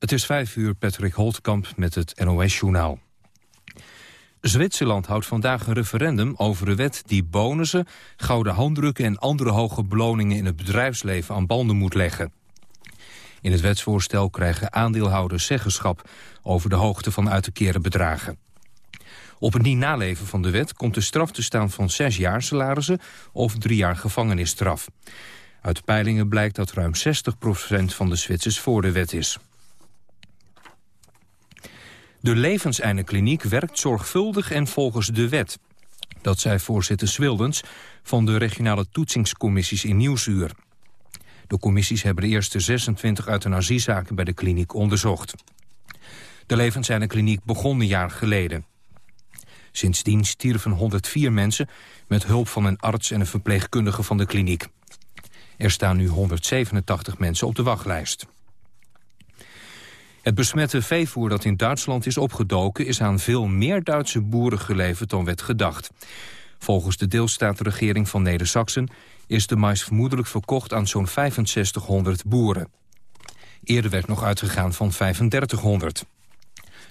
Het is vijf uur, Patrick Holtkamp met het NOS-journaal. Zwitserland houdt vandaag een referendum over de wet die bonussen, gouden handdrukken en andere hoge beloningen in het bedrijfsleven aan banden moet leggen. In het wetsvoorstel krijgen aandeelhouders zeggenschap over de hoogte van uit te keren bedragen. Op het niet naleven van de wet komt de straf te staan van zes jaar salarissen of drie jaar gevangenisstraf. Uit peilingen blijkt dat ruim 60% van de Zwitsers voor de wet is. De levenseindekliniek werkt zorgvuldig en volgens de wet. Dat zei voorzitter Swildens van de regionale toetsingscommissies in Nieuwsuur. De commissies hebben de eerste 26 euthanasiezaken bij de kliniek onderzocht. De levenseindekliniek begon een jaar geleden. Sindsdien stierven 104 mensen met hulp van een arts en een verpleegkundige van de kliniek. Er staan nu 187 mensen op de wachtlijst. Het besmette veevoer dat in Duitsland is opgedoken... is aan veel meer Duitse boeren geleverd dan werd gedacht. Volgens de deelstaatregering van Neder-Saxen... is de mais vermoedelijk verkocht aan zo'n 6500 boeren. Eerder werd nog uitgegaan van 3500.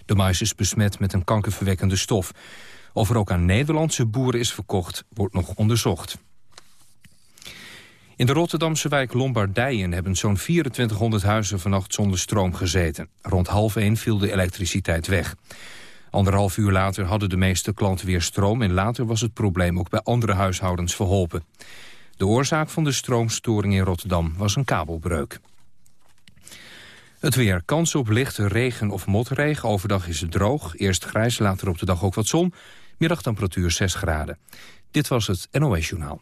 De mais is besmet met een kankerverwekkende stof. Of er ook aan Nederlandse boeren is verkocht, wordt nog onderzocht. In de Rotterdamse wijk Lombardijen hebben zo'n 2400 huizen vannacht zonder stroom gezeten. Rond half één viel de elektriciteit weg. Anderhalf uur later hadden de meeste klanten weer stroom... en later was het probleem ook bij andere huishoudens verholpen. De oorzaak van de stroomstoring in Rotterdam was een kabelbreuk. Het weer. Kans op lichte regen of motregen. Overdag is het droog. Eerst grijs, later op de dag ook wat zon. Middagtemperatuur 6 graden. Dit was het NOS Journaal.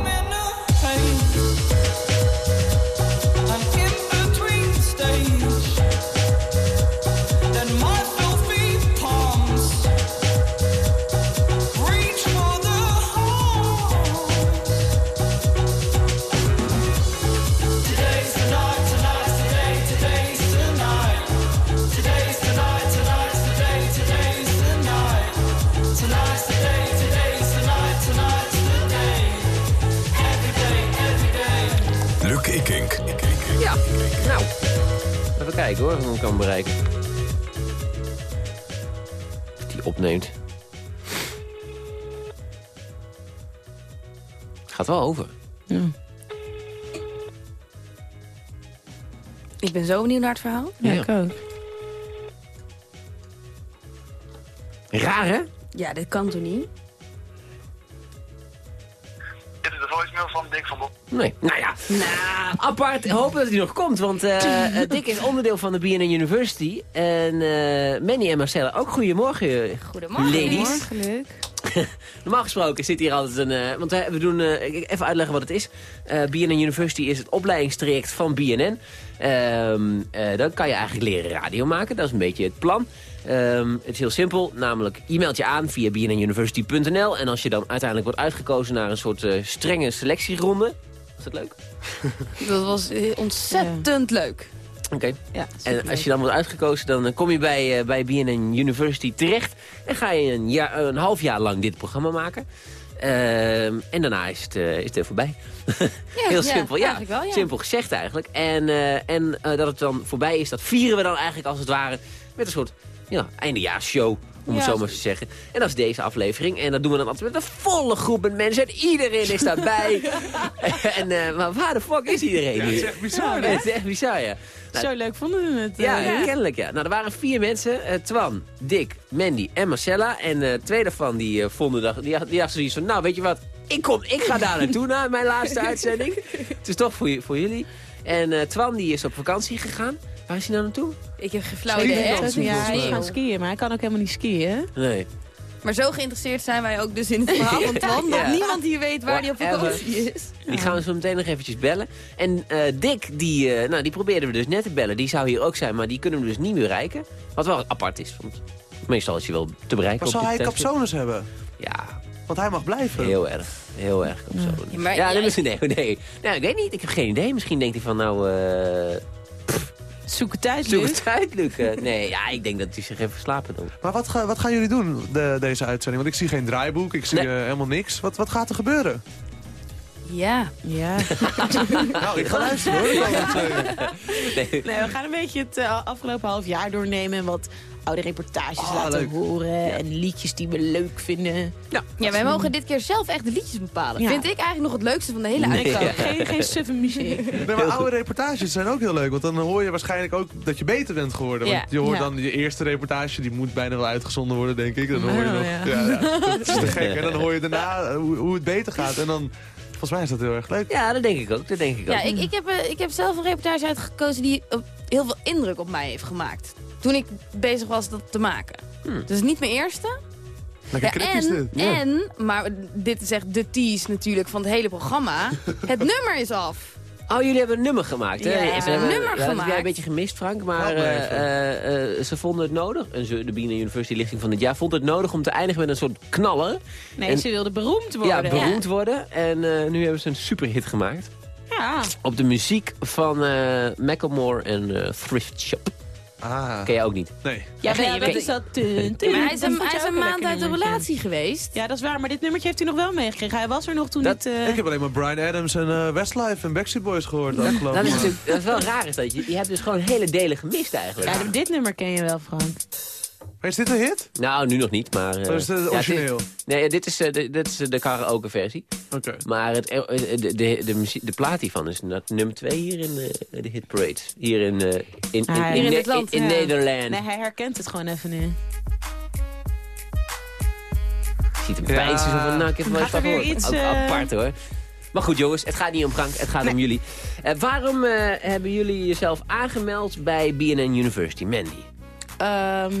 Kijken hoor, hoe ik kan bereiken. die opneemt. Het gaat wel over. Ja. Ik ben zo benieuwd naar het verhaal. Ja, ik ook. Raar, hè? Ja, dit kan toch niet? Dit is de voicemail van Dick van Bob. Nee. Nou ja, nou, apart. Hopen dat hij nog komt. Want uh, Dick is onderdeel van de BNN University. En uh, Manny en Marcella ook. Goedemorgen, Goedemorgen. ladies. Goedemorgen, Normaal gesproken zit hier altijd een... Uh, want we doen... even uitleggen wat het is. BNN University is het opleidingstraject van BNN. Ehm, dan kan je eigenlijk leren radio maken. Dat is een beetje het plan. Um, het is heel simpel, namelijk je meldt je aan via bnnuniversity.nl... en als je dan uiteindelijk wordt uitgekozen naar een soort strenge selectieronde... Was dat leuk? Dat was eh, ontzettend leuk. Oké. Ja, en als je dan wordt uitgekozen, dan eh, kom je bij, uh, bij BNN University terecht. En ga je een, jaar, een half jaar lang dit programma maken. Uh, en daarna is het, uh, is het er voorbij. Ja, Heel simpel, ja, wel, ja. Simpel gezegd eigenlijk. En, uh, en dat het dan voorbij is, dat vieren we dan eigenlijk als het ware... met een soort ja, eindejaarsshow om het zo maar te zeggen. En dat is deze aflevering. En dat doen we dan altijd met een volle groep met mensen. En iedereen is daarbij. en, uh, maar waar de fuck is iedereen ja, Het is echt bizar, Het is echt bizar, ja. Nou, zo leuk vonden we het. Ja, uh, kennelijk, ja. Nou, er waren vier mensen. Uh, Twan, Dick, Mandy en Marcella. En twee daarvan die vonden dat... Die, die hadden zoiets van, nou, weet je wat? Ik, kom, ik ga daar naartoe na mijn laatste uitzending. Het is toch voor, voor jullie. En Twan die is op vakantie gegaan. Waar is hij nou naartoe? Ik heb geen flauw idee. Ja, hij is gaan skiën, maar hij kan ook helemaal niet skiën. Nee. Maar zo geïnteresseerd zijn wij ook dus in het verhaal van Twan... dat niemand hier weet waar hij op vakantie is. Die gaan we zo meteen nog eventjes bellen. En uh, Dick, die, uh, nou, die probeerden we dus net te bellen. Die zou hier ook zijn, maar die kunnen we dus niet meer bereiken. Wat wel apart is, want meestal is hij wel te bereiken. Maar zou hij capsones hebben? Ja. Want hij mag blijven. Heel erg. Heel erg capsones. Ja, maar, ja, nee, misschien, nee, nee. Nou, ik weet niet. Ik heb geen idee. Misschien denkt hij van, nou... Uh, Zoek het uit, Zoek Luc. het uit, Luc. Eh, Nee, ja, ik denk dat hij zich even verslapen dan. Maar wat, ga- wat gaan jullie doen, de, deze uitzending? Want ik zie geen draaiboek, ik zie Nee. eh, helemaal niks. Wat, wat gaat er gebeuren? Ja. Ja. Nou, ik ga luisteren hoor. Nee, we gaan een beetje het eh, afgelopen half jaar doornemen. En wat oude reportages Ah, laten leuk. horen. En liedjes die we leuk vinden. ja, wij mogen dit keer zelf echt de liedjes bepalen. Ja. Vind ik eigenlijk nog het leukste van de hele Nee. Uitzending. Geen, geen suffe muziek. Nee, maar oude reportages zijn ook heel leuk. Want dan hoor je waarschijnlijk ook dat je beter bent geworden. Ja. Want je hoort Ja. dan je eerste reportage, die moet bijna wel uitgezonden worden, denk ik. Dan hoor je Oh, nog, ja. ja. Ja, dat is te gek. En dan hoor je daarna hoe, hoe het beter gaat. En dan, volgens mij is dat heel erg leuk. Ja, dat denk ik ook. Dat denk ik ook. Ja, ik, ik, heb, eh, ik heb zelf een reportage uitgekozen die eh, heel veel indruk op mij heeft gemaakt. Toen ik bezig was dat te maken. Hmm. Dus niet mijn eerste. Lekker Ja, kritisch en, dit. Ja. en, maar dit is echt de tease natuurlijk van het hele programma. het nummer is af. Oh, jullie hebben een nummer gemaakt, hè? Ja, hebben een nummer ja, Dat heb jij gemaakt. een beetje gemist, Frank. Maar eh, eh, eh, ze vonden het nodig. En ze, de Bienen University Lichting van het jaar vond het nodig om te eindigen met een soort knaller. Nee, En- ze wilde beroemd Ja, worden. beroemd worden. En eh, nu hebben ze een superhit gemaakt. Ja. Op de muziek van eh Macklemore en eh, Thrift Shop. Ah, Ken je ook niet. nee. Ja, Nee, weet is dat? Tun, tun. Maar hij is Dat een, vond hij is een een maand uit de relatie geweest. Ja, dat is waar. Maar dit nummertje heeft hij nog wel meegekregen. Hij was er nog toen Dat- dit... eh, Ik heb alleen maar Brian Adams en eh, Westlife en Backstreet Boys gehoord de afgelopen Dat is, dat is wel raar is dat je, je hebt dus gewoon hele delen gemist eigenlijk. Ja, dit nummer ken je wel, Frank. Maar is dit een hit? Nou, nu nog niet, maar... eh, Of is het ja, origineel? dit- nee, dit is, eh, de, dit is de karaoke versie. Oké. Maar het, eh, de, de, de, muziek, de plaat hiervan is nummer twee hier in eh, de hit parade. Hier in, eh, in, in, Ah, in, in land, in, ja. Nederland. Nee, hij herkent het gewoon even nu. Ziet hem Ja. zo van, nou, ik heb Gaat er weer iets. Ook eh, apart hoor. Maar goed jongens, het gaat niet om Frank, het gaat om jullie. Eh, waarom eh, hebben jullie jezelf aangemeld bij BNN University, Mandy? Ehm,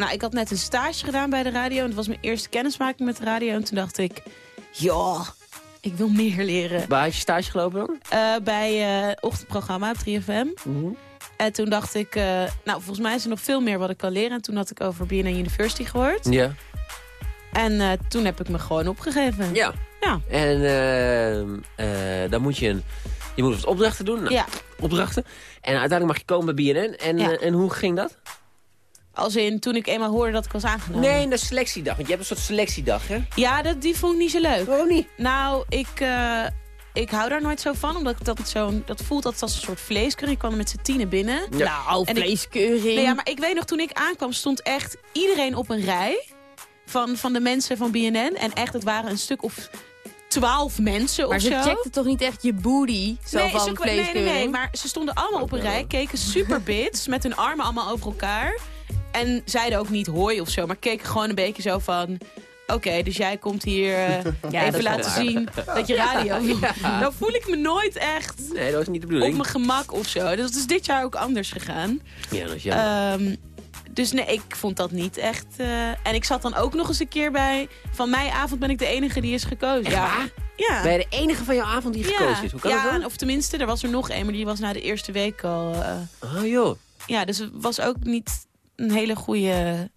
nou, ik had net een stage gedaan bij de radio. En het was mijn eerste kennismaking met de radio. En toen dacht ik, ja, ik wil meer leren. Waar had je stage gelopen dan? Eh, bij eh ochtendprogramma op 3FM. En toen dacht ik, eh, nou, volgens mij is er nog veel meer wat ik kan leren. En toen had ik over BNN University gehoord. Ja. En toen heb ik me gewoon opgegeven. Ja. Ja. En dan moet je een... Je moet wat opdrachten doen. Nou, Ja. Opdrachten. En uiteindelijk mag je komen bij BNN. En, Ja. en hoe ging dat? Als in toen ik eenmaal hoorde dat ik was aangenomen. Nee, de selectiedag. Want je hebt een soort selectiedag, hè? Ja, dat, die vond ik niet zo leuk. Gewoon niet. Nou, ik, eh, ik hou daar nooit zo van. Omdat ik dat, het zo, dat voelt als een soort vleeskeuring. Ik kwam er met z'n tienen binnen. Ja. Nou, En ik- vleeskeuring. Nee, ja, maar ik weet nog, toen ik aankwam stond echt iedereen op een rij. Van, van de mensen van BNN. En echt, het waren een stuk of twaalf mensen Maar of ze zo. checkte toch niet echt je booty, zo nee, van ze, nee, nee, nee, maar ze stonden allemaal op een rij, keken super bits, met hun armen allemaal over elkaar. En zeiden ook niet hoi of zo, maar keken gewoon een beetje zo van... Oké, dus jij komt hier eh, dat even laten zien dat je radio doet. Nou voel ik me nooit echt Nee, dat niet de op bedoeling. mijn gemak of zo. Dus dat is dit jaar ook anders gegaan. Ja, dat is jammer. Ehm, dus nee, ik vond dat niet echt... eh, en ik zat dan ook nog eens een keer bij... Van mijn avond ben ik de enige die is gekozen. ja. Ja. Ben je de enige van jouw avond die gekozen is? Hoe kan ja, dat of tenminste, er was er nog een, maar die was na de eerste week al... dan? Oh joh, ja, dus het was ook niet een hele goede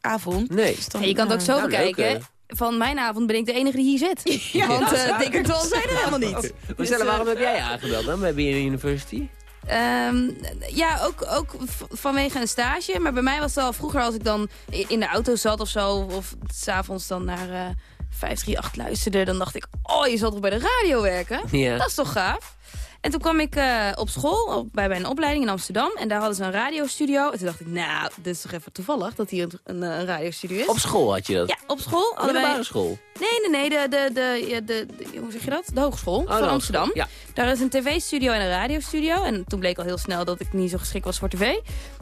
avond. nee. Dus dan, Ja, je kan het ook eh, zo Nou, leuk, bekijken. Van mijn avond ben ik de enige die hier zit. Want uh, Dick en Twan zijn er helemaal niet. Maar Stella, waarom heb jij je aangebeld dan bij BNN University? Ehm, ja, ook, ook vanwege een stage. Maar bij mij was het al vroeger als ik dan in de auto zat of zo... of s'avonds dan naar eh 538 luisterde... dan dacht ik, oh, je zal toch bij de radio werken? Ja. Dat is toch gaaf? En toen kwam ik eh, op school, op, bij mijn opleiding in Amsterdam. En daar hadden ze een radiostudio. En toen dacht ik, nou, dit is toch even toevallig dat hier een, een, eh, radiostudio is. Op school had je dat? ja, op school. wij- Middelbare school? Nee, nee, nee, de, de, de, de, de- hoe zeg je dat? De hogeschool Oh, de van. Amsterdam. Ja. Daar is een tv-studio en een radiostudio. En toen bleek al heel snel dat ik niet zo geschikt was voor tv.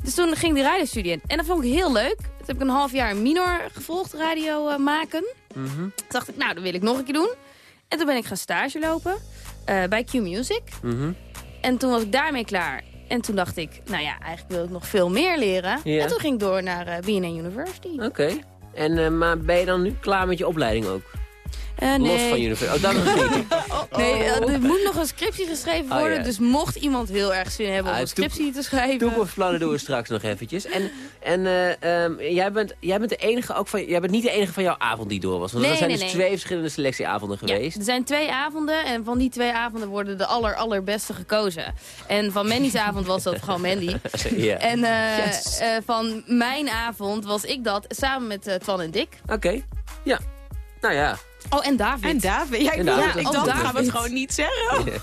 Dus toen ging ik die radiostudio in. En dat vond ik heel leuk. Toen heb ik een half jaar minor gevolgd, radio eh, maken. Mhm. Toen dacht ik, nou, dat wil ik nog een keer doen. En toen ben ik gaan stage lopen eh, bij Q Music. Mhm. En toen was ik daarmee klaar. En toen dacht ik, nou ja, eigenlijk wil ik nog veel meer leren. En toen ging ik door naar BNN University. Oké. En, eh, maar ben je dan nu klaar met je opleiding ook? Eh, nee. Los van Universal. Oh, niet. Nee, eh, er moet nog een scriptie geschreven Oh, worden. ja. Dus mocht iemand heel erg zin hebben om Ah, een scriptie te schrijven... Toekomstplannen doen we straks nog eventjes. En, en eh, ehm, jij, bent, jij bent de enige ook van, jij bent niet de enige van jouw avond die door was. Want Nee, er zijn nee, dus twee verschillende selectieavonden Ja, geweest. er zijn twee avonden en van die twee avonden worden de aller, allerbeste gekozen. En van Mandy's avond was dat gewoon Mandy. Ja. En Yes. van mijn avond was ik dat samen met eh, Twan en Dick. Oké, ja. Nou ja, Oh, en David. En David. Ja, ik, ik Oh, dacht, David. gaan we het gewoon niet zeggen.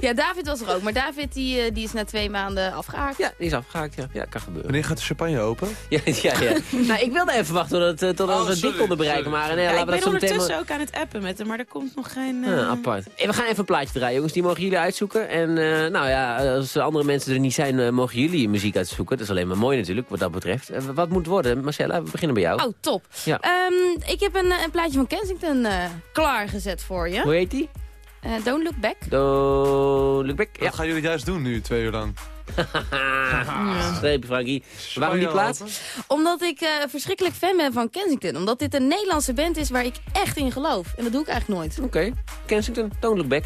Ja, David was er ook. Maar David die, eh, die is na twee maanden afgehaakt. ja, die is afgehaakt. Ja, ja kan gebeuren. Wanneer gaat de champagne open? Ja, ja, ja. nou, ik wilde even wachten tot, het, eh, tot Oh, we sorry, dik konden bereiken. Maar nee, Ja, laten ik we ben dat zo meteen... ondertussen ook aan het appen met hem, maar er komt nog geen... eh, Ja, apart. En we gaan even een plaatje draaien, jongens. Die mogen jullie uitzoeken. En eh, nou ja, als andere mensen er niet zijn, eh, mogen jullie muziek uitzoeken. Dat is alleen maar mooi natuurlijk, wat dat betreft. Eh, wat moet het worden? Marcella, we beginnen bij jou. Oh, top. Ja. Ehm, ik heb een, eh, een plaatje van Kensington eh, klaargezet voor je. Hoe heet die? Eh, Don't Look Back. Do... Luc Beck? Ja. Wat gaan jullie juist doen nu, twee uur lang? Streepje, Frankie. Waarom die Champagne plaat? open? Omdat ik eh, verschrikkelijk fan ben van Kensington. Omdat dit een Nederlandse band is waar ik echt in geloof. En dat doe ik eigenlijk nooit. Oké. Kensington, Don't Look Back.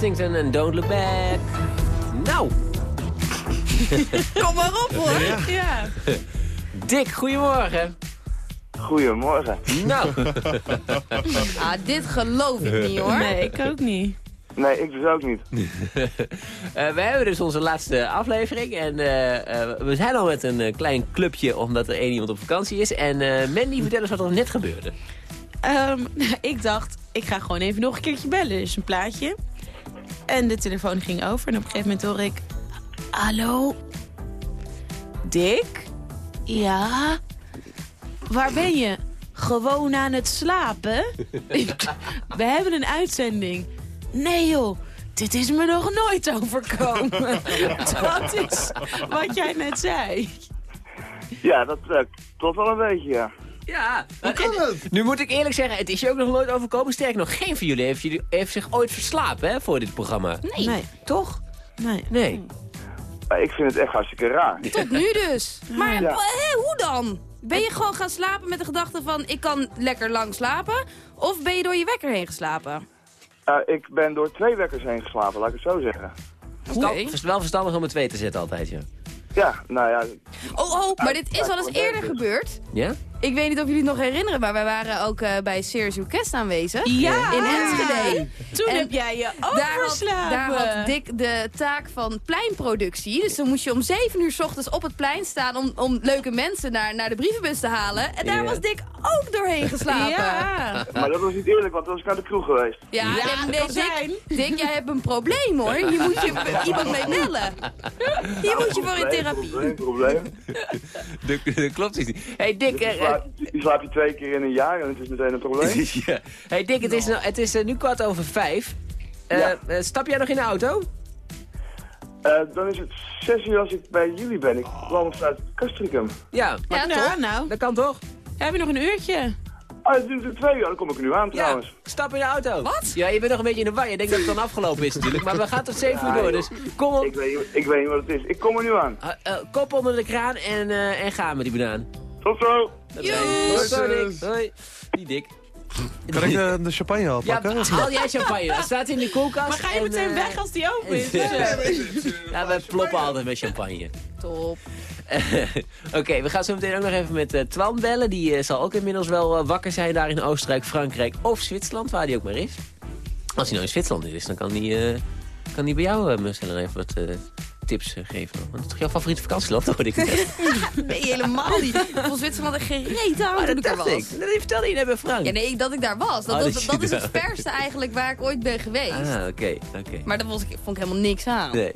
Kensington en Don't Look Back. Nou, Kom maar op hoor. Ja. Dick, goedemorgen. Goedemorgen. Nou, Ah, dit geloof ik niet hoor. Nee, ik ook niet. Nee, ik dus ook niet. eh, we hebben dus onze laatste aflevering. En eh, eh, we zijn al met een klein clubje omdat er één iemand op vakantie is. En eh, Mandy, vertel eens wat er net gebeurde. Ehm, ik dacht, ik ga gewoon even nog een keertje bellen. Dus een plaatje. En de telefoon ging over. En op een gegeven moment hoor ik... Hallo? Dick? Ja? Waar ben je? Gewoon aan het slapen? We hebben een uitzending. Nee joh, dit is me nog nooit overkomen. Dat is wat jij net zei. Ja, dat klopt wel een beetje, ja. Ja, en- nu moet ik eerlijk zeggen, het is je ook nog nooit overkomen. Sterker nog, geen van jullie heeft, jullie, heeft zich ooit verslapen hè, voor dit programma. Nee, Nee, Toch? nee. Nee. Maar ik vind het echt hartstikke raar. tot nu dus. Maar Ja. hé, hoe dan? Ben je gewoon gaan slapen met de gedachte van... ik kan lekker lang slapen? Of ben je door je wekker heen geslapen? Eh, ik ben door twee wekkers heen geslapen, laat ik het zo zeggen. Het is wel verstandig om een twee te zetten altijd, ja. Ja, nou ja, Oh, oh, maar dit is al eens eerder gebeurd. Ja? Ik weet niet of jullie het nog herinneren, maar wij waren ook eh, bij Serious Request aanwezig. Ja! In Enschede. Toen En heb jij je Daar had, overslapen. daar had Dick de taak van pleinproductie. Dus dan moest je om 7 uur 's ochtends op het plein staan om, om leuke mensen naar, naar de brievenbus te halen. En daar Ja. was Dick ook doorheen geslapen. Ja. maar dat was niet eerlijk, want dan was ik naar de kroeg geweest. Ja, Ja, en dat nee. Dick, Dick, jij hebt een probleem hoor. Hier moet je iemand mee bellen. Hier moet je voor in therapie. Probleem, probleem. Dat klopt niet. Hey Dick, eh, slaap, die slaap je twee keer in een jaar en het is meteen een probleem. ja. hey Dick het is, nou, het is eh, nu kwart over vijf. Eh, Ja. eh, stap jij nog in de auto? Eh, dan is het zes uur als ik bij jullie ben. Ik kwam vanuit Castricum. Ja, Ja, Ja, toch? nou. dat kan toch? Heb je nog een uurtje? Ah, het duurt twee uur, dan kom ik er nu aan Ja, trouwens. stap in de auto. Wat? Ja, je bent nog een beetje in de war. Je denkt dat het dan afgelopen is natuurlijk. Maar we gaan tot zeven uur door. Dus kom op, Ik weet, ik weet niet wat het is. Ik kom er nu aan. kop onder de kraan en, eh, en ga met die banaan. Tot zo! Hoi, zo, Dick. Hoi. Die Dick. Kan ik eh, de champagne al Ja, pakken? haal jij champagne. Dat staat in de koelkast. Maar ga je en, meteen eh, weg als die open is? Ja, we ploppen altijd met champagne. Top. Oké, we gaan zo meteen ook nog even met eh, Twan bellen. Die eh, zal ook inmiddels wel wakker zijn daar in Oostenrijk, Frankrijk of Zwitserland, waar hij ook maar is. Als hij nou in Zwitserland is, dan kan hij, eh, kan hij bij jou, eh Marcella, even wat eh, tips eh, geven. Want het is toch jouw favoriete vakantieland, hoorde ik net. Nee, helemaal niet. Ik vond Zwitserland echt gereed aan Maar toen dat ik er dacht was. ik. Dat vertelde je net bij Frank. Ja, nee, dat ik daar was. Dat, Oh, dat, dat is daar- het verste eigenlijk waar ik ooit ben geweest. Ah, oké, oké. Maar daar was ik, vond ik helemaal niks aan. Nee.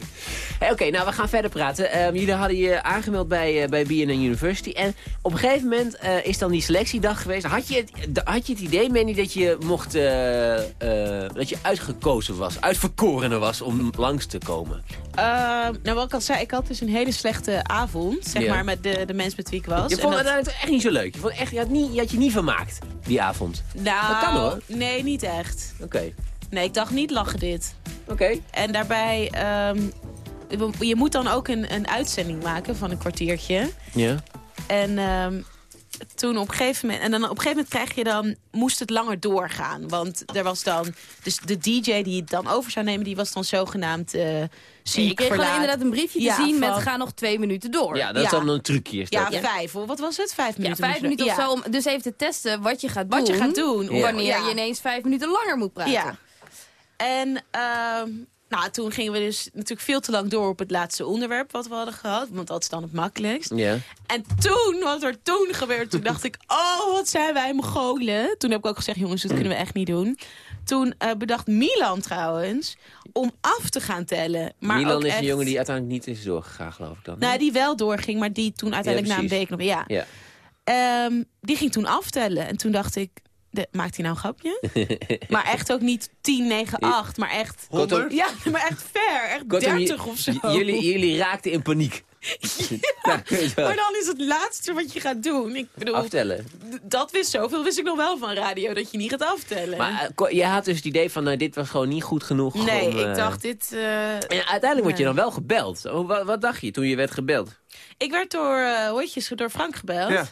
Hey, Oké, nou we gaan verder praten. Ehm, jullie hadden je aangemeld bij, uh, bij BNN University. En op een gegeven moment eh, is dan die selectiedag geweest. Had je het, had je het idee, Manny, dat je mocht... eh, eh, dat je uitgekozen was, uitverkorene was om langs te komen? Eh, nou, wat ik al zei, ik had dus een hele slechte avond, zeg Ja. maar, met de, de mensen met wie ik was. Je vond het dat- uiteindelijk echt niet zo leuk. Je, vond echt, je, had niet, je had je niet vermaakt, die avond. nou, dat kan, hoor. Nee, niet echt. Oké, Nee, ik dacht niet lachen dit. oké. En daarbij, ehm, je moet dan ook een, een uitzending maken van een kwartiertje. Ja. En ehm, toen op een gegeven moment, en dan op een gegeven moment krijg je dan, moest het langer doorgaan. Want er was dan, dus de DJ die het dan over zou nemen, die was dan zogenaamd eh Nee, ziek, je kreeg gewoon inderdaad een briefje Ja, te zien met ga nog twee minuten door. Ja, dat is dan een trucje. Is Ja, dat. vijf. hoor. Wat was het? Vijf Ja, minuten? vijf minuten of zo, om dus even te testen wat je gaat doen. Wat je gaat doen. Ja. Wanneer Ja. je ineens vijf minuten langer moet praten. Ja. En ehm, nou, toen gingen we dus natuurlijk veel te lang door op het laatste onderwerp wat we hadden gehad. Want dat is dan het makkelijkst. Ja. En toen, wat er toen gebeurde, toen dacht ik, oh, wat zijn wij Mongolen. Toen heb ik ook gezegd, jongens, dat kunnen we echt niet doen. Toen eh, bedacht Milan trouwens om af te gaan tellen. Maar Milan ook is een jongen die uiteindelijk niet is doorgegaan, geloof ik dan. Nou, die wel doorging, maar die toen uiteindelijk na een week nog... Ja. Ja. Ehm, die ging toen aftellen. En toen dacht ik, de, maakt hij nou een grapje? maar echt ook niet 10, 9, 8, maar echt... Kortom, Ja, maar echt ver. Echt kortom, 30 of zo. Jullie, jullie raakten in paniek. Wel Maar dan is het laatste wat je gaat doen. Ik bedoel, aftellen. dat wist zoveel wist ik nog wel van radio, dat je niet gaat aftellen. Maar eh, je had dus het idee van, nou, dit was gewoon niet goed genoeg. nee, om, eh, ik dacht dit... eh, En uiteindelijk word je dan wel gebeld. Oh, Wat, wat dacht je toen je werd gebeld? Ik werd door, eh hoetjes, door Frank gebeld. Ja.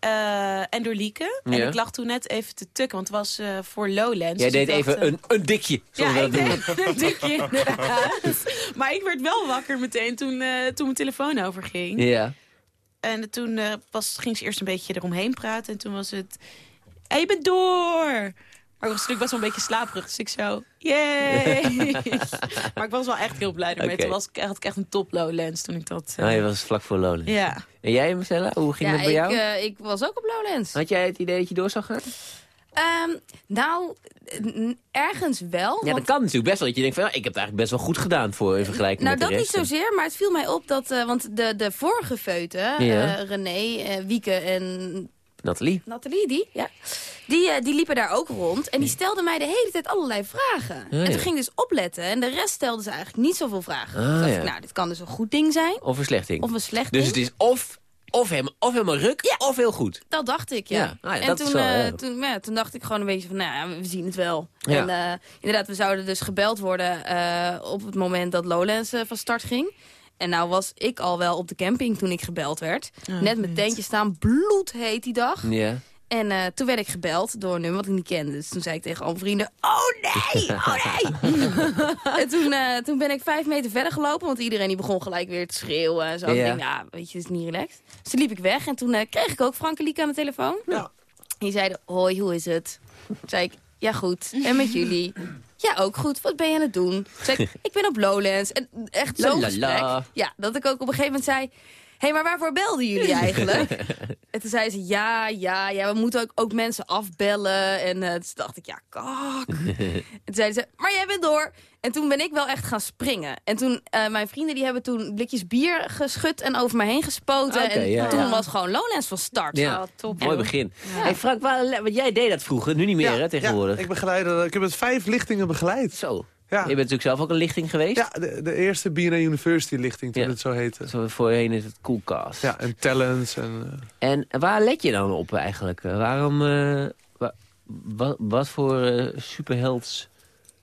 Eh, en door Lieke. En ik lag toen net even te tukken, want het was eh, voor Lowlands. Jij Dus deed even eh, een, een dikje, Ja, ik een dikje inderdaad. Maar ik werd wel wakker meteen toen, toen mijn telefoon overging. Ja. En toen was, ging ze eerst een beetje eromheen praten. En toen was het... Hé, je bent door! Maar ik was natuurlijk best wel een beetje slaperig. Dus ik zo... Yay! maar ik was wel echt heel blij ermee. Oké. Toen was ik, had ik echt een top Lowlands toen ik dat... eh, Nou, je was vlak voor Lowlands. ja. En jij, Marcella, hoe ging Ja, dat bij ik, jou? eh, ik was ook op Lowlands. Had jij het idee dat je door zou gaan? Ehm, nou, ergens wel. Ja, want- dat kan natuurlijk best wel. Dat je denkt van, ja, ik heb het eigenlijk best wel goed gedaan voor in vergelijking Nou, met dat de niet rest. zozeer, maar het viel mij op dat... eh, want de, de vorige feuten, Ja. eh, René, eh, Wieke en Nathalie. Nathalie, die, ja, die, eh, die liepen daar ook rond. En die stelden mij de hele tijd allerlei vragen. ja. En toen ging ik dus opletten. En de rest stelde ze eigenlijk niet zoveel vragen. Ah, ja. ik, nou, dit kan dus een goed ding zijn. Of een slecht ding. Of een slecht dus ding. het is of, of, helemaal, of helemaal ruk, of heel goed. Dat dacht ik, ja. Ja, ah ja, en toen, wel eh, toen, ja, toen dacht ik gewoon een beetje van, nou ja, we zien het wel. En eh, inderdaad, we zouden dus gebeld worden op het moment dat Lowlands van start ging. En nou was ik al wel op de camping toen ik gebeld werd. Oh, Net mijn tentje staan, bloedheet die dag. Ja. En eh, toen werd ik gebeld door een nummer wat ik niet kende. Dus toen zei ik tegen al mijn vrienden, oh nee, oh nee. en toen, eh, toen ben ik vijf meter verder gelopen, want iedereen die begon gelijk weer te schreeuwen. En zo. Ja. Ik denk, ja, weet je, het is niet relaxed. Dus toen liep ik weg en toen eh, kreeg ik ook Frankeliek aan de telefoon. Ja. Die zeiden, hoi, hoe is het? Toen zei ik, ja goed. En met jullie? Ja, ook goed. Wat ben je aan het doen? Ik, ben op Lowlands. En echt zo'n gesprek. Ja, dat ik ook op een gegeven moment zei... Hé, hey, maar waarvoor belden jullie eigenlijk? en toen zei ze, ja, ja, ja, we moeten ook, ook mensen afbellen. En eh, toen dacht ik, ja, kak. en toen zeiden ze, maar bent door. En toen ben ik wel echt gaan springen. En toen, eh, mijn vrienden die hebben toen blikjes bier geschud en over me heen gespoten. En ja, toen ja. was gewoon Lowlands van start. Ja, Oh, top. mooi begin. Hey Frank, waar, want jij deed dat vroeger, nu niet meer hè, tegenwoordig. Ja, ik, begeleid, eh, ik heb het vijf lichtingen begeleid. Zo. Ja. Je bent natuurlijk zelf ook een lichting geweest. Ja, de, de eerste BNA University lichting, toen Ja. het zo heette. Zo voorheen is het Coolcast. Ja, en talents. En, eh, En waar let je dan op eigenlijk? Waarom, eh, wa- wa- wat voor superhelds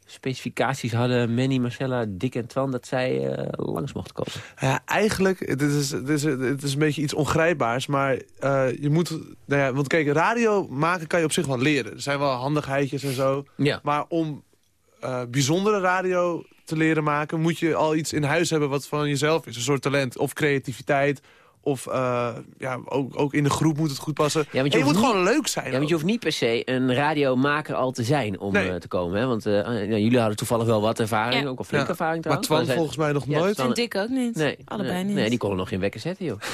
specificaties hadden Manny, Marcella, Dick en Twan... dat zij eh, langs mochten komen? ja, eigenlijk, het is, het, is, het is een beetje iets ongrijpbaars, maar eh, je moet... Nou ja, want kijk, radio maken kan je op zich wel leren. Er zijn wel handigheidjes en zo. Ja. Maar om eh, bijzondere radio te leren maken... moet je al iets in huis hebben wat van jezelf is. Een soort talent of creativiteit... Of eh, ja, ook, ook in de groep moet het goed passen. want je moet niet- gewoon leuk zijn. Ja, want je hoeft niet per se een radiomaker al te zijn om Nee. eh, te komen. Hè? Want eh, ja, jullie hadden toevallig wel wat ervaring, Ja. ook al flinke Ja. ervaring Maar trouwens. Twan zij- volgens mij nog Ja, nooit. Twan- En Dick ook niet. Nee, Allebei nee, niet. Nee, die konden nog geen wekker zetten, joh.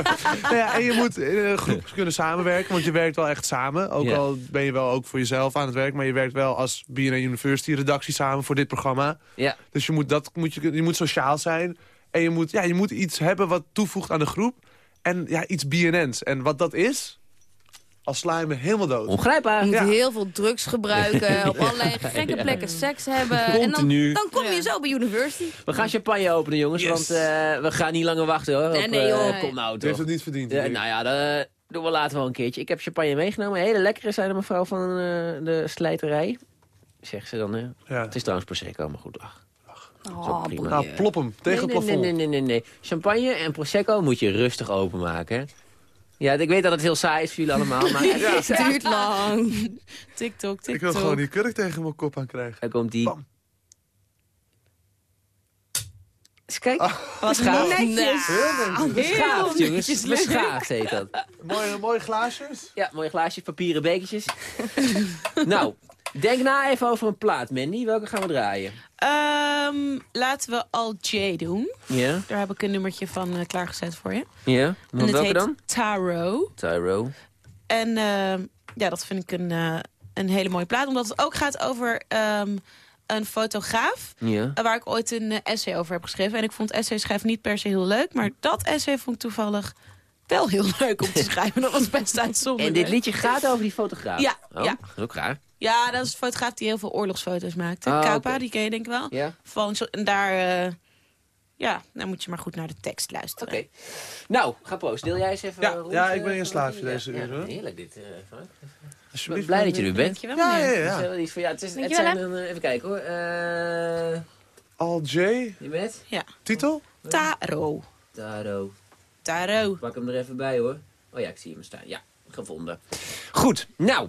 Nou ja, en je moet in een groep kunnen samenwerken, want je werkt wel echt samen. Ook Ja. al ben je wel ook voor jezelf aan het werk, maar je werkt wel als BNA University redactie samen voor dit programma. Ja. Dus je moet, dat, moet je, je moet sociaal zijn en je moet, ja, je moet iets hebben wat toevoegt aan de groep. En ja, iets BNN's. En wat dat is, al sla je me helemaal dood. Ongrijpbaar. Je moet Ja. heel veel drugs gebruiken, op allerlei gekke Ja. plekken seks hebben. Continu. En dan, dan kom je zo bij university. We gaan champagne openen, jongens, Yes. want eh, we gaan niet langer wachten, hoor. Nee, op, nee, eh, joh. Kom nou, Het toch. heeft het niet verdiend. Ja, nou ja, dat eh, doen we later wel een keertje. Ik heb champagne meegenomen. Hele lekkere, zei de mevrouw van eh, de slijterij. Zegt ze dan, hè. ja. Het is trouwens Prosecco, maar goed, ach. Oh, prima. Nou, plop hem tegen nee, het plafond. Nee, nee, nee, nee, nee. Champagne en Prosecco moet je rustig openmaken. Ja, ik weet dat het heel saai is voor jullie allemaal, maar... Het duurt lang. TikTok, TikTok. Ik wil gewoon die kurk tegen mijn kop aan krijgen. Er komt die... Bam. Eens kijk, Wat Beschaafd. netjes. Heel netjes. beschaafd, jongens. Beschaafd heet dat. Mooie, mooie glaasjes. Ja, mooie glaasjes, papieren bekertjes. nou, denk na even over een plaat, Mandy. Welke gaan we draaien? Ehm, laten we Al J doen. Ja? Daar heb ik een nummertje van eh, klaargezet voor je. Ja? En het welke heet dan? Taro. Tyro. En ehm, ja, dat vind ik een, eh, een hele mooie plaat. Omdat het ook gaat over ehm, een fotograaf. Ja. eh, Waar ik ooit een eh, essay over heb geschreven. En ik vond essay schrijven niet per se heel leuk. Maar dat essay vond ik toevallig wel heel leuk om te schrijven. Dat was best uitzonderlijk. En dit liedje gaat over die fotograaf? Ja, oh, ja. dat is ook raar. Ja, dat is een fotograaf die heel veel oorlogsfoto's maakt. Ah, Kapa, die ken je denk ik wel. Ja? Van, en daar... eh, ja, dan moet je maar goed naar de tekst luisteren. Oké. Nou, ga post. Deel jij eens even Ja, rond, ja, ik eh, ben slaafje ja, deze ja, uur, hoor. Heerlijk dit, eh Frank. Ik ben blij dat je er bent. Dankjewel, Ja, ja, Het is ja. ja, het is, het zijn een, eh, even kijken hoor. Eh Al J, je bent? titel? Taro. Taro. Taro. Pak hem er even bij hoor. Oh ja, ik zie hem staan. Ja, gevonden. Goed, nou.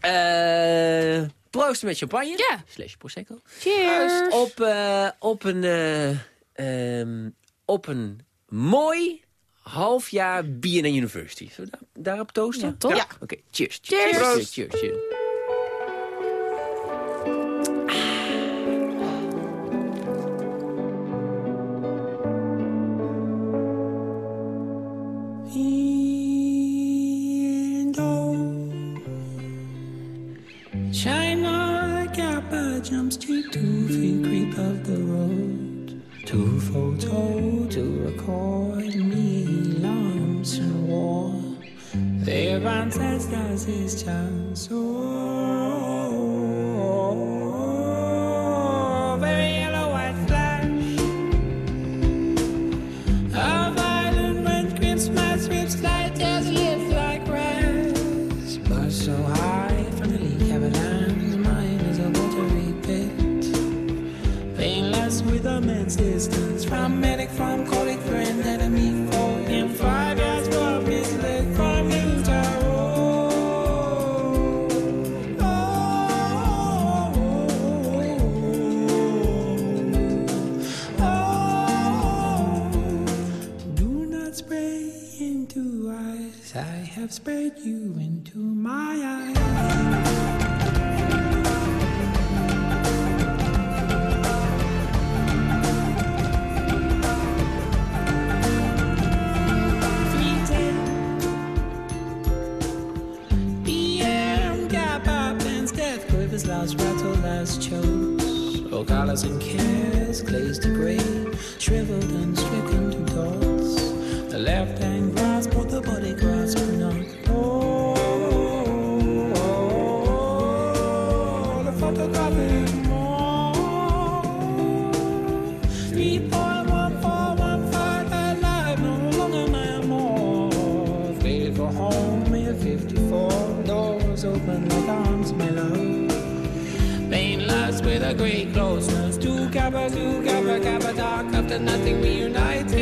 Eh proosten met champagne. Ja. Slash Prosecco. Cheers. Op, eh, op, een, eh, ehm, op een mooi half jaar BNN University. Zullen we daar, daarop toosten? Ja, toch? Ja. Oké, cheers. Cheers. Cheers, Proost. cheers, China Kappa jumps cheek to feet creep of the road. To photo to record me lumps and war. Their ancestors is chance or Oh, colors and cares, glazed to gray, shriveled and stricken grey clothes. Two kappa, two kappa, kappa, dark after nothing reunites.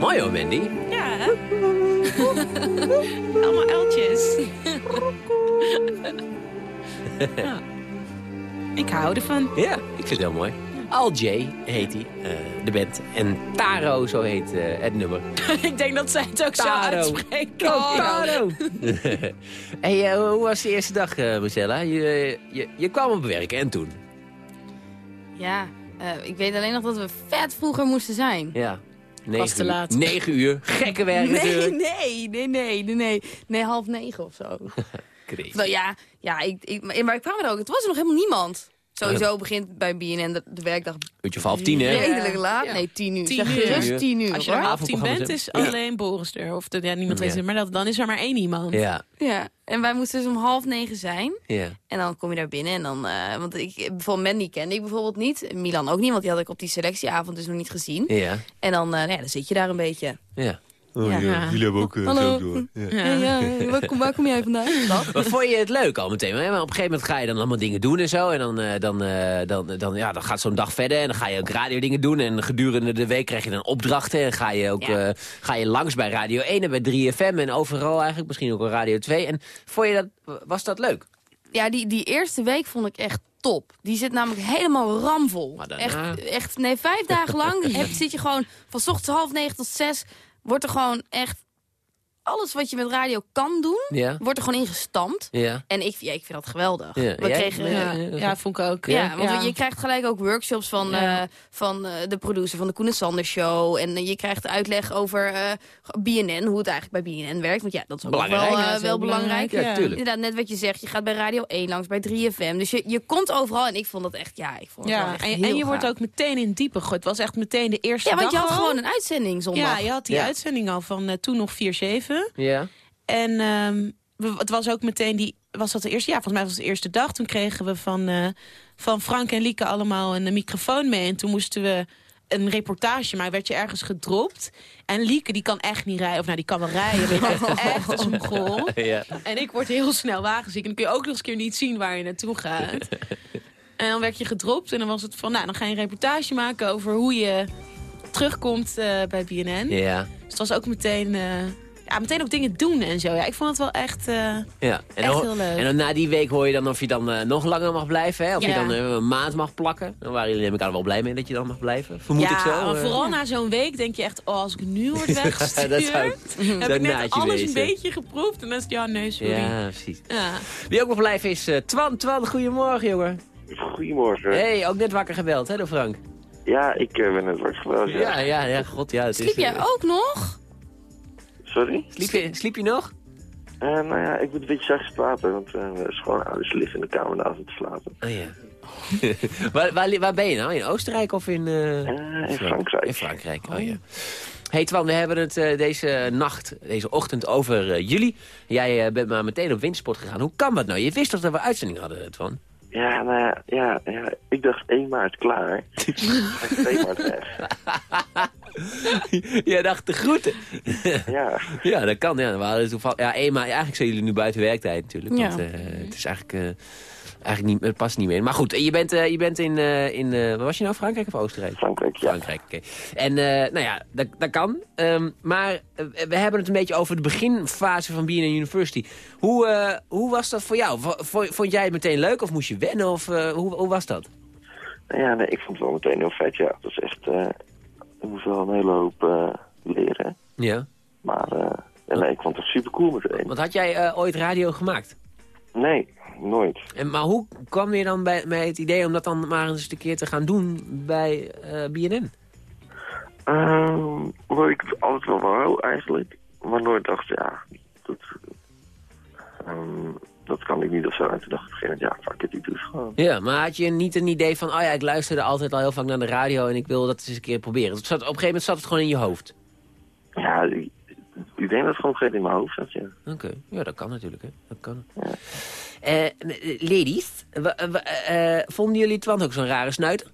Mooi hoor, Mandy. Ja, hè? Allemaal uiltjes. ja. Ik hou ervan. Ja, ik vind het heel mooi. Al J heet hij, eh, de band. En Taro, zo heet eh, het nummer. ik denk dat zij het ook zo uitspreken. Oh, Taro. hey, eh, hoe was de eerste dag, eh Marcella? Je, je, je kwam op werken en toen? Ja, eh, ik weet alleen nog dat we vet vroeger moesten zijn. Ja. Was Negen te uur. laat. Negen uur. Gekke werk Nee, nee, nee, nee, nee, nee. Nee, half negen of zo. Nou ja, ja ik, ik, maar maar ik kwam er ook. Het was er nog helemaal niemand. Sowieso begint bij BNN de, de werkdag Uurtje van half tien, hè? redelijk laat. Ja. Nee, tien uur. Tien zeg uur. gerust tien uur. Als je half tien bent, is. Ja. alleen Boris er. Of de, ja, niemand Ja. weet het, maar dat, dan is er maar één iemand. Ja, Ja, en wij moesten dus om half negen zijn. ja. En dan kom je daar binnen en dan... eh, want ik, bijvoorbeeld Mandy kende ik bijvoorbeeld niet. Milan ook niet, want die had ik op die selectieavond dus nog niet gezien. Ja, En dan, eh, nou ja, dan zit je daar een beetje. ja. Oh, Ja. ja. Jullie hebben ook uh, Hallo. geld door. Ja. Ja, ja, waar, kom, waar kom jij vandaan? Maar vond je het leuk al meteen? Want op een gegeven moment ga je dan allemaal dingen doen en zo. En dan, eh, dan, eh, dan, dan, ja, dan gaat zo'n dag verder en dan ga je ook radiodingen doen. En gedurende de week krijg je dan opdrachten. En ga je ook Ja. eh, ga je langs bij Radio 1 en bij 3FM en overal eigenlijk. Misschien ook wel Radio 2. En vond je dat, was dat leuk? Ja, die, die eerste week vond ik echt top. Die zit namelijk helemaal ramvol. Maar daarna? Echt, echt, nee, vijf dagen lang heb, zit je gewoon van 's ochtends half negen tot zes. Wordt er gewoon echt alles wat je met radio kan doen, Ja. wordt er gewoon ingestampt. Ja. En ik, ja, ik vind dat geweldig. Ja, We kregen, Ja. Ja, ja, vond ik ook. Ja, want je krijgt gelijk ook workshops van, Ja. eh, van eh, de producer van de Koen en Sander Show. En eh, je krijgt uitleg over eh, BNN, hoe het eigenlijk bij BNN werkt. Want ja, dat is ook Belangrijk. wel, Ja, eh, dat is wel belangrijk. belangrijk, Ja, tuurlijk. Inderdaad, net wat je zegt, je gaat bij Radio 1 langs, bij 3FM. Dus je, je komt overal en ik vond dat echt, ja, ik vond het Ja, echt en, heel en je wordt ook meteen in diepe gegooid. Het was echt meteen de eerste Ja, want je dag had al. gewoon een uitzending zondag. Ja, je had die Ja. uitzending al van eh, toen nog 4-7. Ja. En ehm, we- het was ook meteen die... Was dat de eerste? Ja, volgens mij was het de eerste dag. Toen kregen we van, eh, van Frank en Lieke allemaal een, eh, microfoon mee. En toen moesten we een reportage, maar werd je ergens gedropt. En Lieke, die kan echt niet rijden. Of nou, die kan wel rijden, maar die rijdt echt een goal. Ja. En ik word heel snel wagenziek. En dan kun je ook nog eens een keer niet zien waar je naartoe gaat. En dan werd je gedropt. En dan was het van, nou, dan ga je een reportage maken over hoe je terugkomt eh, bij BNN. Ja. Dus het was ook meteen, ja, meteen ook dingen doen en zo. Ja, ik vond het wel echt, eh, Ja. En, echt dan, heel leuk. en dan na die week hoor je dan of je dan eh, nog langer mag blijven. Hè? Of je dan eh, een maand mag plakken. Dan waren jullie neem ik aan wel blij mee dat je dan mag blijven. Vermoed ja, ik zo. maar vooral na zo'n week denk je echt, oh, als ik nu word weggestuurd, dat zou, heb ik net alles wezen. een beetje geproefd. En dan is het, ja, nee, sorry. Ja. Ja, precies. Wie ook nog blijven is Twan. Twan, goedemorgen jongen. Goedemorgen. hey, ook net wakker gebeld hè door Frank. Ja, ik ben het wakker gebeld. Ja. Ja, ja, ja, god ja. Het Sliep is, jij ook nog? Sorry? Sliep je, sliep je nog? Eh, nou ja, ik moet een beetje zacht slapen, want uh, schoonouders liggen in de kamer naast me te slapen. Oh ja. waar, waar, ben je nou? In Oostenrijk of in... eh, in Frankrijk. In Frankrijk, oh ja. Hey Twan, we hebben het deze nacht, deze ochtend over jullie. Jij bent maar meteen op windsport gegaan. Hoe kan dat nou? Je wist toch dat we uitzending hadden, Twan? Ja, nou ja, ja, ja, ik dacht 1 maart klaar. en 2 maart weg. Jij dacht de groeten. Ja, ja, dat kan. Ja, we hadden toevallig, ja, één maand, eigenlijk zijn jullie nu buiten werktijd natuurlijk. Ja. Want, eh, het is eigenlijk, eh, eigenlijk niet, het past niet meer. Maar goed, je bent, eh, je bent in, eh, in eh, was je nou, Frankrijk of Oostenrijk? Frankrijk, ja. Frankrijk, oké. En nou ja, dat, dat kan. Ehm, maar we hebben het een beetje over de beginfase van BNN University. Hoe, hoe was dat voor jou? Vond jij het meteen leuk of moest je wennen? Of, hoe, hoe was dat? Nou ja, nee, ik vond het wel meteen heel vet, ja. Dat is echt, ik moest wel een hele hoop leren. Ja. Maar nee, ik vond het super cool meteen. Want had jij ooit radio gemaakt? Nee, nooit. En, maar hoe kwam je dan bij, bij het idee om dat dan maar eens een keer te gaan doen bij eh, BNN? Ehm, ik het altijd wel wou eigenlijk, maar nooit dacht, ja, dat, ehm, dat kan ik niet of zo. En toen dacht ik op een gegeven moment, ja, fuck it, ik doe het gewoon. Ja, maar had je niet een idee van... oh ja, ik luisterde altijd al heel vaak naar de radio... en ik wil dat eens een keer proberen. Op een gegeven moment zat het gewoon in je hoofd. Ja, ik, denk dat het gewoon geen in mijn hoofd zat, ja. Oké, ja, dat kan natuurlijk, hè. Dat kan. Eh, eh, ladies, eh, vonden jullie Twan ook zo'n rare snuiter?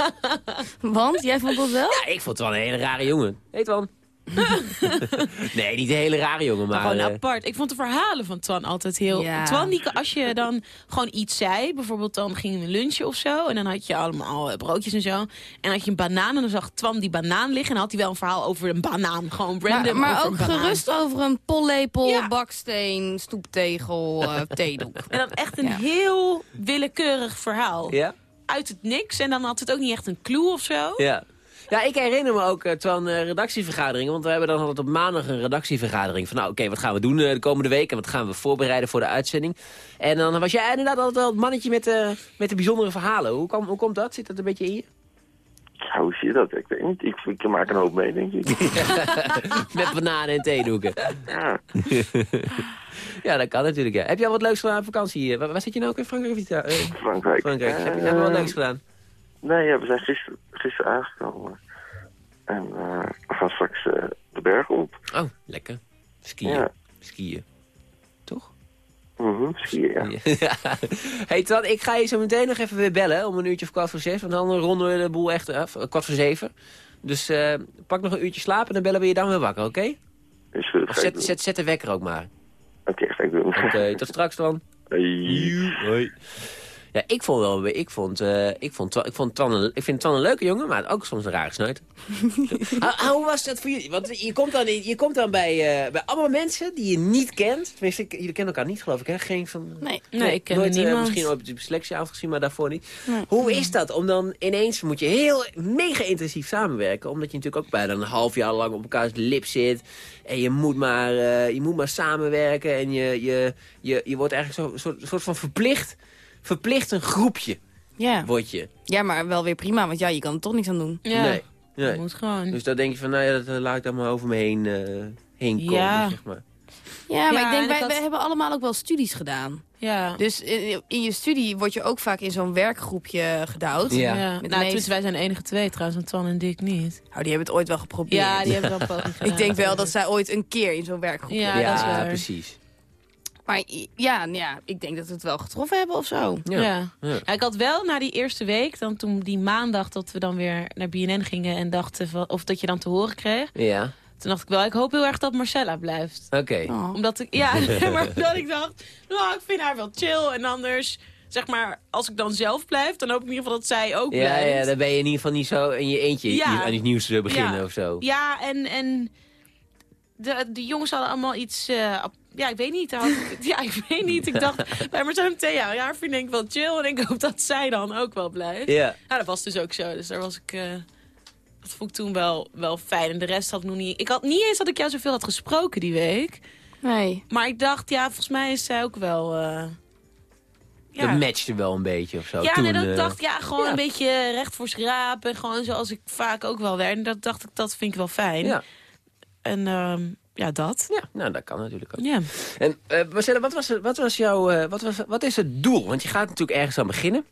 Want, jij vond dat wel? Ja, ik vond Twan een hele rare jongen. Hey Twan. nee, niet een hele rare jongen, maar... Maar gewoon eh, apart. Ik vond de verhalen van Twan altijd heel... Ja. Twan, die, als je dan gewoon iets zei, bijvoorbeeld dan gingen we lunchen of zo... en dan had je allemaal eh, broodjes en zo... en had je een banaan en dan zag Twan die banaan liggen... en dan had hij wel een verhaal over een banaan. Gewoon random Maar, maar ook gerust over een pollepel, Ja. baksteen, stoeptegel, eh, theedoek. En dan echt een Ja. heel willekeurig verhaal. Ja? Uit het niks en dan had het ook niet echt een clue of zo. Ja. Ja, ik herinner me ook, uh, Twan, eh, redactievergaderingen. Want we hebben dan altijd op maandag een redactievergadering. Van nou, oké, wat gaan we doen eh, de komende week? En wat gaan we voorbereiden voor de uitzending? En dan was jij inderdaad altijd wel het mannetje met, de met de bijzondere verhalen. Hoe, kwam, hoe komt dat? Zit dat een beetje in je? Ja, hoe zie je dat? Ik weet niet. Ik, ik maak een hoop mee, denk ik. met bananen en theedoeken. ja. ja, dat kan natuurlijk. Ja. Heb je al wat leuks gedaan op vakantie? Eh, Waar, waar zit je nou ook in Frankrijk? Of eh, Frankrijk. Frankrijk. Heb je, Eh, je wat leuks gedaan? Nee, ja, we zijn gisteren, gisteren aangekomen. En eh, we gaan straks eh, de berg op. Oh, lekker. Skiën. Ja. Skiën. Toch? Mhm, skiën, ja. hey Twan, ik ga je zo meteen nog even weer bellen om een uurtje of kwart voor zes. Want dan ronden we de boel echt af. Eh, Kwart voor zeven. Dus pak nog een uurtje slapen en dan bellen we je dan weer wakker, oké? Is goed, Of ga ik zet, zet, zet de wekker ook maar. Oké, ga ik doen. Oké, tot straks dan. Hey. Hoi. Ja, ik vond wel, ik vond, eh, ik vond, ik vond Twan een, ik vind Twan een leuke jongen, maar ook soms een rare snuit. hoe, hoe was dat voor jullie? Want je komt dan, in- je komt dan bij, eh, bij allemaal mensen die je niet kent. Tenminste, ik- jullie kennen elkaar niet, geloof ik, hè? Geen van... Nee. Nee, ik ken nooit, niemand. misschien op de selectieavond gezien, maar daarvoor niet. Hoe is dat? Om dan ineens moet je heel mega intensief samenwerken. Omdat je natuurlijk ook bijna een half jaar lang op elkaars lip zit. En je moet maar, je moet maar samenwerken. En je, je, je, je wordt eigenlijk zo, een soort, soort van verplicht, verplicht een groepje. Ja. Word je. ja, maar wel weer prima, want ja, je kan er toch niks aan doen. Ja, Nee. nee. dat moet gewoon. Dus dan denk je van, nou ja, dat eh, laat ik dan maar over me heen, eh, heen komen, Ja. zeg maar. Ja, maar Ja, ik denk, en wij, ik had- wij hebben allemaal ook wel studies gedaan. Ja. Dus in, in je studie word je ook vaak in zo'n werkgroepje gedouwd. Ja. Ja. Met Nou, meest- dus wij zijn de enige twee trouwens, want Twan en Dick niet. Oh, die hebben het ooit wel geprobeerd. Ja, die hebben wel poging gedaan. Ik denk wel dat zij ooit een keer in zo'n werkgroepje Ja, hebben dat is ja waar. precies. Maar ja, ja, ik denk dat we het wel getroffen hebben of zo. Ja. Ja. Ja. Ja, Ik had wel na die eerste week, dan toen die maandag dat we dan weer naar BNN gingen en dachten van, of dat je dan te horen kreeg. Ja, Toen dacht ik wel, ik hoop heel erg dat Marcella blijft. oké. Oh. Omdat ik, ja, maar dat ik dacht, nou, ik vind haar wel chill. En anders, zeg maar, als ik dan zelf blijf, dan hoop ik in ieder geval dat zij ook Ja, blijft. ja, dan ben je in ieder geval niet zo in je eentje Ja. aan iets nieuws te beginnen Ja. of zo. Ja, en, en de, de jongens hadden allemaal iets... eh, ja, ik weet niet. daar had ik- ja, ik weet niet. Ik dacht, bij Marcel en Thea, ja, vind ik wel chill. En ik hoop dat zij dan ook wel blijft. Ja. Nou, dat was dus ook zo. Dus daar was ik... eh, dat vond ik toen wel, wel fijn. En de rest had ik nog niet... Ik had niet eens dat ik jou zoveel had gesproken die week. Nee. Maar ik dacht, ja, volgens mij is zij ook wel... eh, ja. Dat matchte wel een beetje of zo. Ja, Toen, nee, dat eh, dacht ja, gewoon ja. een beetje recht voor schraap. En gewoon zoals ik vaak ook wel werd. En dat dacht ik, dat vind ik wel fijn. Ja. En ehm, ja, dat. ja, nou dat kan natuurlijk ook. Ja. En eh Marcella, wat, was, wat, was jouw, eh, wat, was, wat is het doel? Want je gaat natuurlijk ergens aan beginnen.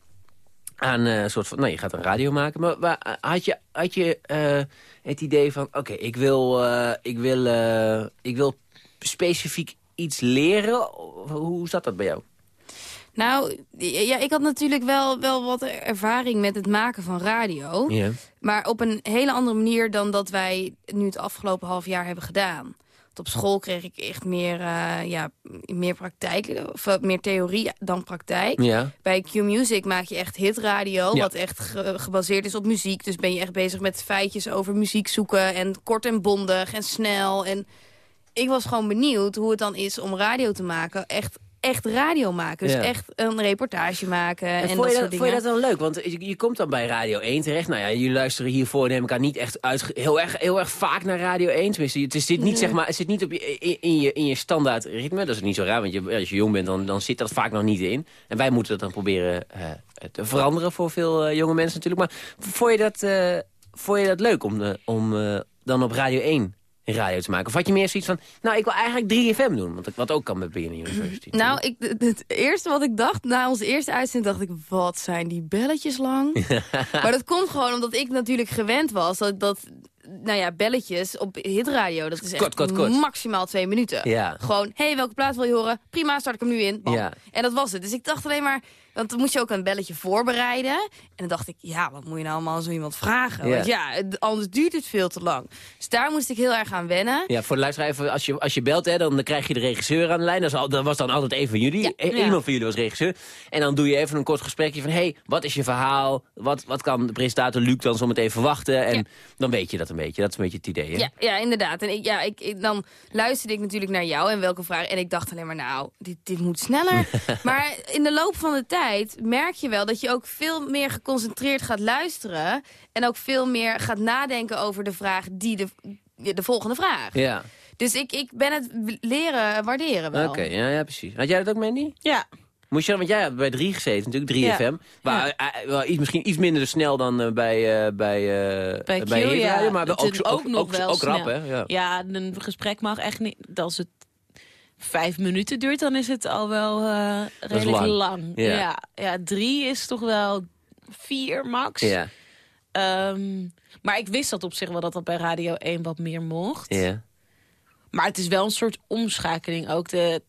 Aan eh, een soort van, nou je gaat een radio maken. Maar had je, had je eh, het idee van, oké, ik, wil, eh, ik, wil, eh, ik wil specifiek iets leren? Hoe zat dat bij jou? Nou, ja, ik had natuurlijk wel, wel wat ervaring met het maken van radio. Ja. Maar op een hele andere manier dan dat wij nu het afgelopen half jaar hebben gedaan. Op school kreeg ik echt meer, eh, ja, meer praktijk, of eh, meer theorie dan praktijk. Ja. Bij Q-Music maak je echt hitradio, Ja. wat echt ge- gebaseerd is op muziek. Dus ben je echt bezig met feitjes over muziek zoeken en kort en bondig en snel. En ik was gewoon benieuwd hoe het dan is om radio te maken. Echt, echt radio maken. Dus Ja. echt een reportage maken en, En, dat vond, je soort dat, vond je dat dan leuk? Want je, je komt dan bij Radio 1 terecht. Nou ja, jullie luisteren hiervoor neem ik aan niet echt uit, heel, erg, heel erg vaak naar Radio 1. Tenminste, het zit niet, zeg maar, het zit niet op je, in, in je, in je standaard ritme. Dat is niet zo raar, want je, als je jong bent, dan, dan zit dat vaak nog niet in. En wij moeten dat dan proberen eh, te veranderen voor veel eh, jonge mensen natuurlijk. Maar vond je dat, eh, vond je dat leuk om, eh, om dan op Radio 1 radio te maken? Of had je meer zoiets van, nou, ik wil eigenlijk 3FM doen. Want, wat ook kan met BNN University. Nou, ik, het- eerste wat ik dacht, na onze eerste uitzending, dacht ik, wat zijn die belletjes lang? maar dat komt gewoon omdat ik natuurlijk gewend was dat, dat nou ja, belletjes op hitradio, dat is echt Kort, kort, kort. maximaal twee minuten. Ja. Gewoon, hé, hey, welke plaat wil je horen? Prima, start ik hem nu in. Ja. En dat was het. Dus ik dacht alleen maar, want dan moest je ook een belletje voorbereiden. En dan dacht ik, ja, wat moet je nou allemaal zo iemand vragen? Ja. Want ja, anders duurt het veel te lang. Dus daar moest ik heel erg aan wennen. Ja, voor de luisteraar even, als je, als je belt, hè, dan krijg je de regisseur aan de lijn. Dat, was dan altijd een van jullie. Ja. E- Ja. Iemand van jullie was regisseur. En dan doe je even een kort gesprekje van... hey, wat is je verhaal? Wat, wat kan de presentator Luc dan zo meteen verwachten? En Ja. dan weet je dat een beetje. Dat is een beetje het idee, hè? Ja, ja, inderdaad. En ik, ja, ik, ik- dan luisterde ik natuurlijk naar jou en welke vraag. En ik dacht alleen maar, nou, dit, dit moet sneller. maar in de loop van de tijd merk je wel dat je ook veel meer geconcentreerd gaat luisteren. En ook veel meer gaat nadenken over de vraag die de, de volgende vraag. Ja, Dus ik, ik ben het leren waarderen wel. oké. ja, ja, precies. Had jij dat ook, Mandy? Ja. Moest je, want jij hebt bij 3 gezeten natuurlijk, 3FM. Ja. Maar eh, eh, wel iets, misschien iets minder snel dan eh, bij, eh bij, eh Bij Q, Hitradio, ja. Maar ook, ook, ook nog wel ook rap, snel. hè? Ja. Ja, een gesprek mag echt niet... Als het vijf minuten duurt, dan is het al wel eh, redelijk lang. lang. Ja. Ja. Ja, drie is toch wel vier max. Ja, Ehm, maar ik wist dat op zich wel dat dat bij Radio 1 wat meer mocht. ja. Maar het is wel een soort omschakeling ook. De,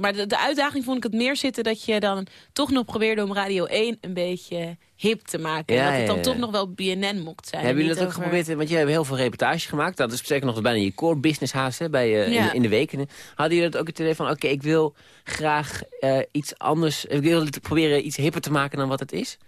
Maar de, de uitdaging vond ik het meer zitten dat je dan toch nog probeerde om Radio 1 een beetje hip te maken. Ja, en dat het dan ja. toch nog wel BNN mocht zijn. Hebben jullie dat ook geprobeerd? Want jij hebt heel veel reportages gemaakt. Dat is zeker nog bijna je core business haast hè, bij, eh, in, de weken. Hadden jullie dat ook het idee van... oké, ik wil graag eh, iets anders... Ik wil proberen iets hipper te maken dan wat het is?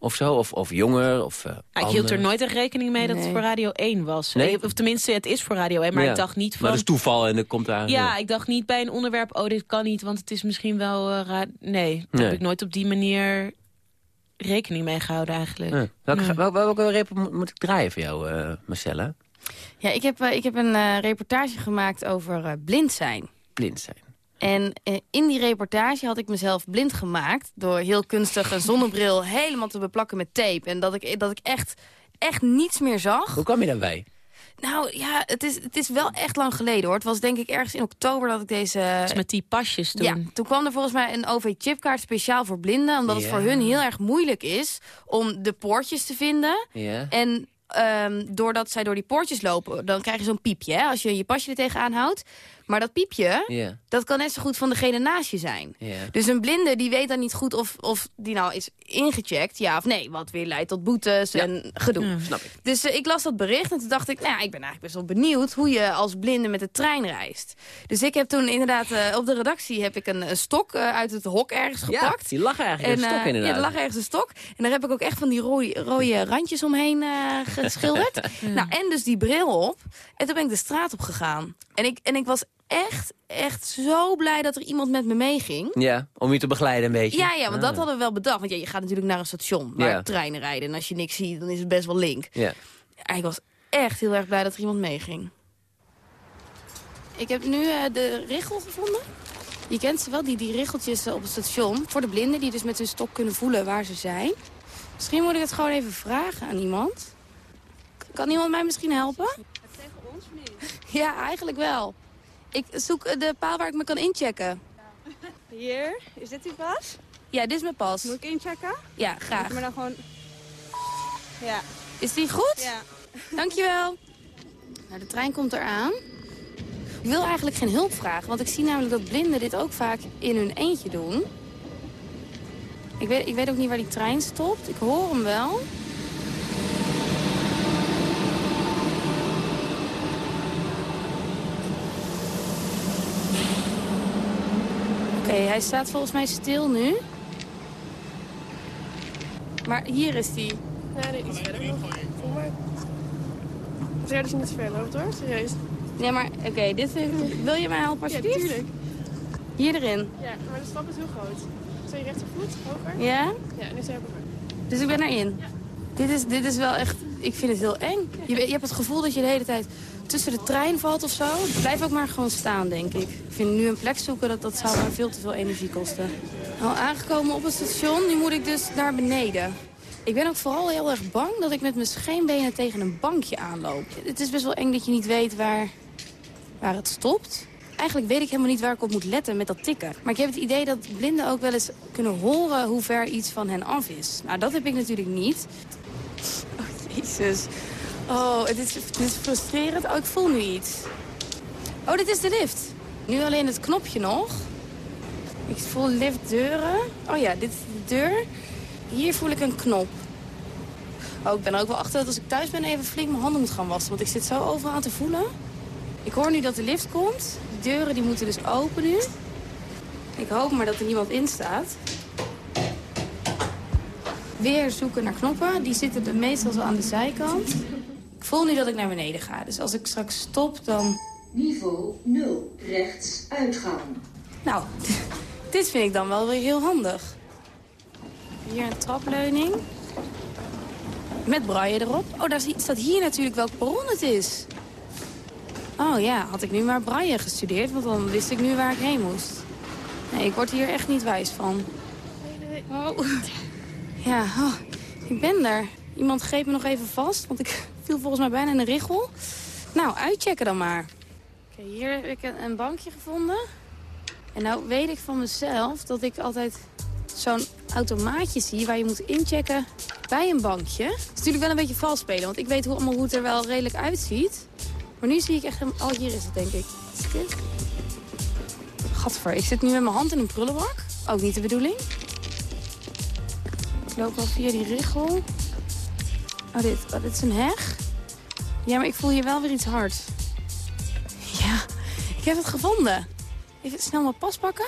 Of zo? Of, of jonger? Of, eh, Ja, ik hield er nooit echt rekening mee dat het voor Radio 1 was. Nee? Of tenminste, het is voor Radio 1, maar Ja. ik dacht niet van... Maar dat is toeval en dan komt daar... Ja, ik dacht niet bij een onderwerp, oh, dit kan niet, want het is misschien wel... eh, nee, daar Nee. heb ik nooit op die manier rekening mee gehouden eigenlijk. Ja. Welke, Nee. wel- welke rap moet, moet ik draaien voor jou, eh, Marcella? Ja, ik heb, ik heb een eh, reportage gemaakt over eh, blind zijn. Blind zijn. En eh, in die reportage had ik mezelf blind gemaakt... door heel kunstig een zonnebril helemaal te beplakken met tape. En dat ik, dat ik echt, echt niets meer zag. Hoe kwam je daarbij? Nou ja, het is, het is wel echt lang geleden hoor. Het was denk ik ergens in oktober dat ik deze... Dus met die pasjes toen. Ja, toen kwam er volgens mij een OV-chipkaart speciaal voor blinden. Omdat het voor hun heel erg moeilijk is om de poortjes te vinden. Ja. En ehm, doordat zij door die poortjes lopen, dan krijg je zo'n piepje. Hè, als je je pasje er tegenaan houdt. Maar dat piepje, dat kan net zo goed van degene naast je zijn. Dus een blinde die weet dan niet goed of, of die nou is ingecheckt, ja of nee. Wat weer leidt tot boetes Ja. en gedoe. Snap ik. Dus eh, ik las dat bericht en toen dacht ik, nou ja, ik ben eigenlijk best wel benieuwd hoe je als blinde met de trein reist. Dus ik heb toen inderdaad eh, op de redactie heb ik een, een stok eh, uit het hok ergens Ja, gepakt. die lag eigenlijk En, een stok inderdaad. Ja, er lag ergens een stok. En daar heb ik ook echt van die rode, rode randjes omheen eh, geschilderd. nou, en dus die bril op. En toen ben ik de straat op gegaan. En ik, en ik was echt, echt zo blij dat er iemand met me meeging. Ja, om je te begeleiden een beetje. Ja, ja, want dat Ah. hadden we wel bedacht. Want ja, je gaat natuurlijk naar een station waar Ja. treinen rijden. En als je niks ziet, dan is het best wel link. Ja. Ik was echt heel erg blij dat er iemand meeging. Ik heb nu eh, de richel gevonden. Je kent ze wel, die, die richeltjes eh, op het station. Voor de blinden, die dus met hun stok kunnen voelen waar ze zijn. Misschien moet ik het gewoon even vragen aan iemand. Kan iemand mij misschien helpen? Tegen ons of niet? Ja, eigenlijk wel. Ik zoek eh, de paal waar ik me kan inchecken. Hier, is dit uw pas? Ja, dit is mijn pas. Moet ik inchecken? Ja, graag. Maar dan gewoon... Ja. Is die goed? Ja. Dankjewel. Nou, de trein komt eraan. Ik wil eigenlijk geen hulp vragen, want ik zie namelijk dat blinden dit ook vaak in hun eentje doen. Ik weet, ik weet ook niet waar die trein stopt. Ik hoor hem wel. Hij staat volgens mij stil nu. Maar hier is die. Ja, nee, iets verder maar. Zeg dat je niet te ver loopt hoor, serieus. Ja, maar oké, dit is... Wil je mij helpen Ja, alsjeblieft? tuurlijk. Hier erin. Ja, maar de stap is heel groot. Zet je rechtervoet hoger? Ja? Ja, nu zijn we hoger. Dus ik ben erin. Dit is, dit is wel echt... Ik vind het heel eng. Je, je hebt het gevoel dat je de hele tijd tussen de trein valt of zo. Blijf ook maar gewoon staan, denk ik. Ik vind nu een plek zoeken, dat, dat zou me veel te veel energie kosten. Al aangekomen op het station, nu moet ik dus naar beneden. Ik ben ook vooral heel erg bang dat ik met mijn scheenbenen tegen een bankje aanloop. Het is best wel eng dat je niet weet waar, waar het stopt. Eigenlijk weet ik helemaal niet waar ik op moet letten met dat tikken. Maar ik heb het idee dat blinden ook wel eens kunnen horen hoe ver iets van hen af is. Nou, dat heb ik natuurlijk niet. Oh, jezus. Oh, het is, is frustrerend. Oh, ik voel nu iets. Oh, dit is de lift. Nu alleen het knopje nog. Ik voel liftdeuren. Oh ja, dit is de deur. Hier voel ik een knop. Oh, ik ben er ook wel achter dat als ik thuis ben even flink mijn handen moet gaan wassen. Want ik zit zo overal te voelen. Ik hoor nu dat de lift komt. De deuren die moeten dus open nu. Ik hoop maar dat er niemand in staat. Weer zoeken naar knoppen. Die zitten meestal zo aan de zijkant. Ik voel nu dat ik naar beneden ga. Dus als ik straks stop, dan... Niveau 0, rechts uitgaan. Nou, dit vind ik dan wel weer heel handig. Hier een trapleuning. Met braille erop. Oh, daar staat hier natuurlijk welk perron het is. Oh ja, had ik nu maar braille gestudeerd, want dan wist ik nu waar ik heen moest. Nee, ik word hier echt niet wijs van. Oh. Ja, oh, ik ben er. Iemand greep me nog even vast, want ik viel volgens mij bijna in een richel. Nou, uitchecken dan maar. Oké, hier heb ik een, bankje gevonden. En nou weet ik van mezelf dat ik altijd zo'n automaatje zie... waar je moet inchecken bij een bankje. Het is natuurlijk wel een beetje vals spelen, want ik weet hoe, allemaal hoe het er wel redelijk uitziet. Maar nu zie ik echt... Een... Oh, hier is het, denk ik. Is dit? Gadver, ik zit nu met mijn hand in een prullenbak. Ook niet de bedoeling. Ik loop al via die richel. Oh, dit, oh, dit is een heg. Ja, maar ik voel hier wel weer iets hard. Ja, ik heb het gevonden. Even snel mijn pas pakken.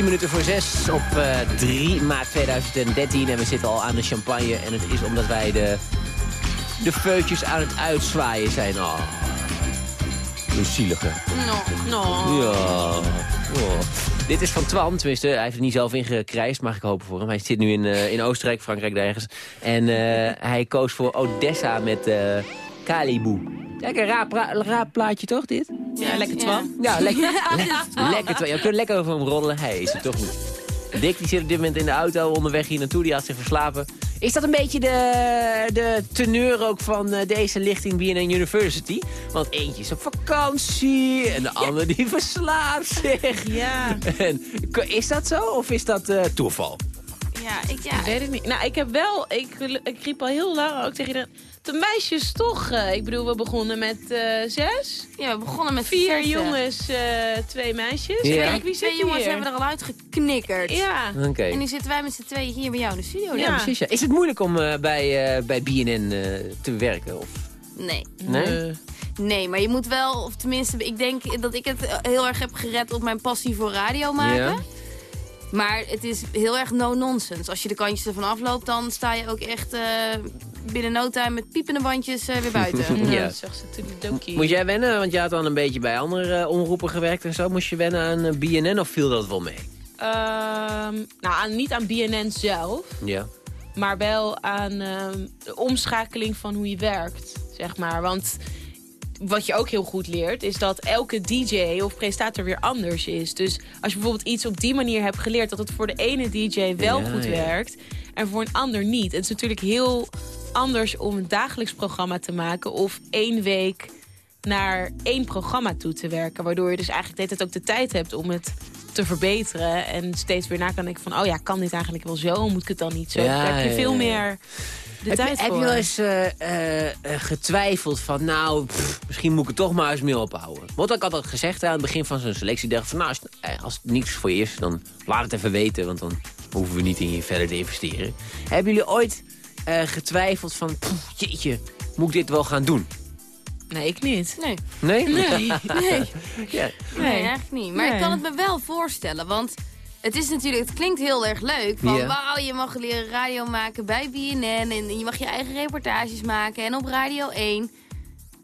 10 minuten voor 6 op eh, 3 maart 2013. En we zitten al aan de champagne. En het is omdat wij de, de feutjes aan het uitzwaaien zijn. Oh. Een zielige. No, no. Ja. Oh. Dit is van Twan, tenminste. Hij heeft het niet zelf ingekrijsd, mag ik hopen voor hem. Hij zit nu in, eh, in Oostenrijk, Frankrijk, ergens. En eh, hij koos voor Odessa met Kalibu. Kijk, een raar, raar plaatje toch, dit? Ja, lekker twan. Ja, lekker. le- lekker. Twan. Je kunt lekker over hem roddelen. Hij is het toch niet. Dick die zit op dit moment in de auto onderweg hier naartoe. Die had zich verslapen. Is dat een beetje de, de teneur ook van eh, deze lichting BNN University? Want eentje is op vakantie en de ander die verslaapt zich. Ja. En, is dat zo of is dat eh, toeval? Ja, ik, ja. Ik weet het niet. Nou, ik heb wel... Ik, ik riep al heel lang ook tegen de... De meisjes toch. eh, ik bedoel, we begonnen met eh, zes. Ja, we begonnen met Vier jongens, eh, twee meisjes. Ja. Wie Twee jongens hier? hebben er al uitgeknikkerd. Ja. Oké. En nu zitten wij met z'n tweeën hier bij jou in de studio. Ja, precies. Ja. Is het moeilijk om eh, bij, eh, bij BNN eh, te werken? Of? Nee. Nee? Nee, maar je moet wel, of tenminste, ik denk dat ik het heel erg heb gered op mijn passie voor radio maken. Maar het is heel erg no-nonsense. Als je de kantjes ervan afloopt, dan sta je ook echt eh, binnen no time met piepende bandjes eh, weer buiten. Ja. Zag ze toedeledokie. Moest jij wennen? Want je had dan een beetje bij andere eh, omroepen gewerkt en zo. Moest je wennen aan BNN of viel dat wel mee? Ehm, nou, aan, niet aan BNN zelf. Ja. Maar wel aan ehm, de omschakeling van hoe je werkt, zeg maar. Want wat je ook heel goed leert, is dat elke DJ of presentator weer anders is. Dus als je bijvoorbeeld iets op die manier hebt geleerd... dat het voor de ene DJ wel Ja, goed ja. werkt en voor een ander niet. Het is natuurlijk heel anders om een dagelijks programma te maken... of één week naar één programma toe te werken. Waardoor je dus eigenlijk de hele tijd ook de tijd hebt om het te verbeteren. En steeds weer na kan denken van... oh ja, kan dit eigenlijk wel zo? Moet ik het dan niet zo? Ja, Daar heb je veel meer de heb, tijd je, heb voor. je wel eens eh, eh, eh, getwijfeld van, nou, pff, misschien moet ik het toch maar eens meer ophouden? Want ik had al gezegd aan het begin van zo'n selectie, dacht van, nou, als, als het niets voor je is, dan laat het even weten, want dan hoeven we niet in je verder te investeren. Hebben jullie ooit eh, getwijfeld van, pff, jeetje, moet ik dit wel gaan doen? Nee, ik niet. Nee. Nee? Nee. nee. Ja. Nee, eigenlijk niet. Maar Nee. ik kan het me wel voorstellen, want het is natuurlijk, het klinkt heel erg leuk. Van Ja. wauw, je mag leren radio maken bij BNN en je mag je eigen reportages maken en op Radio 1.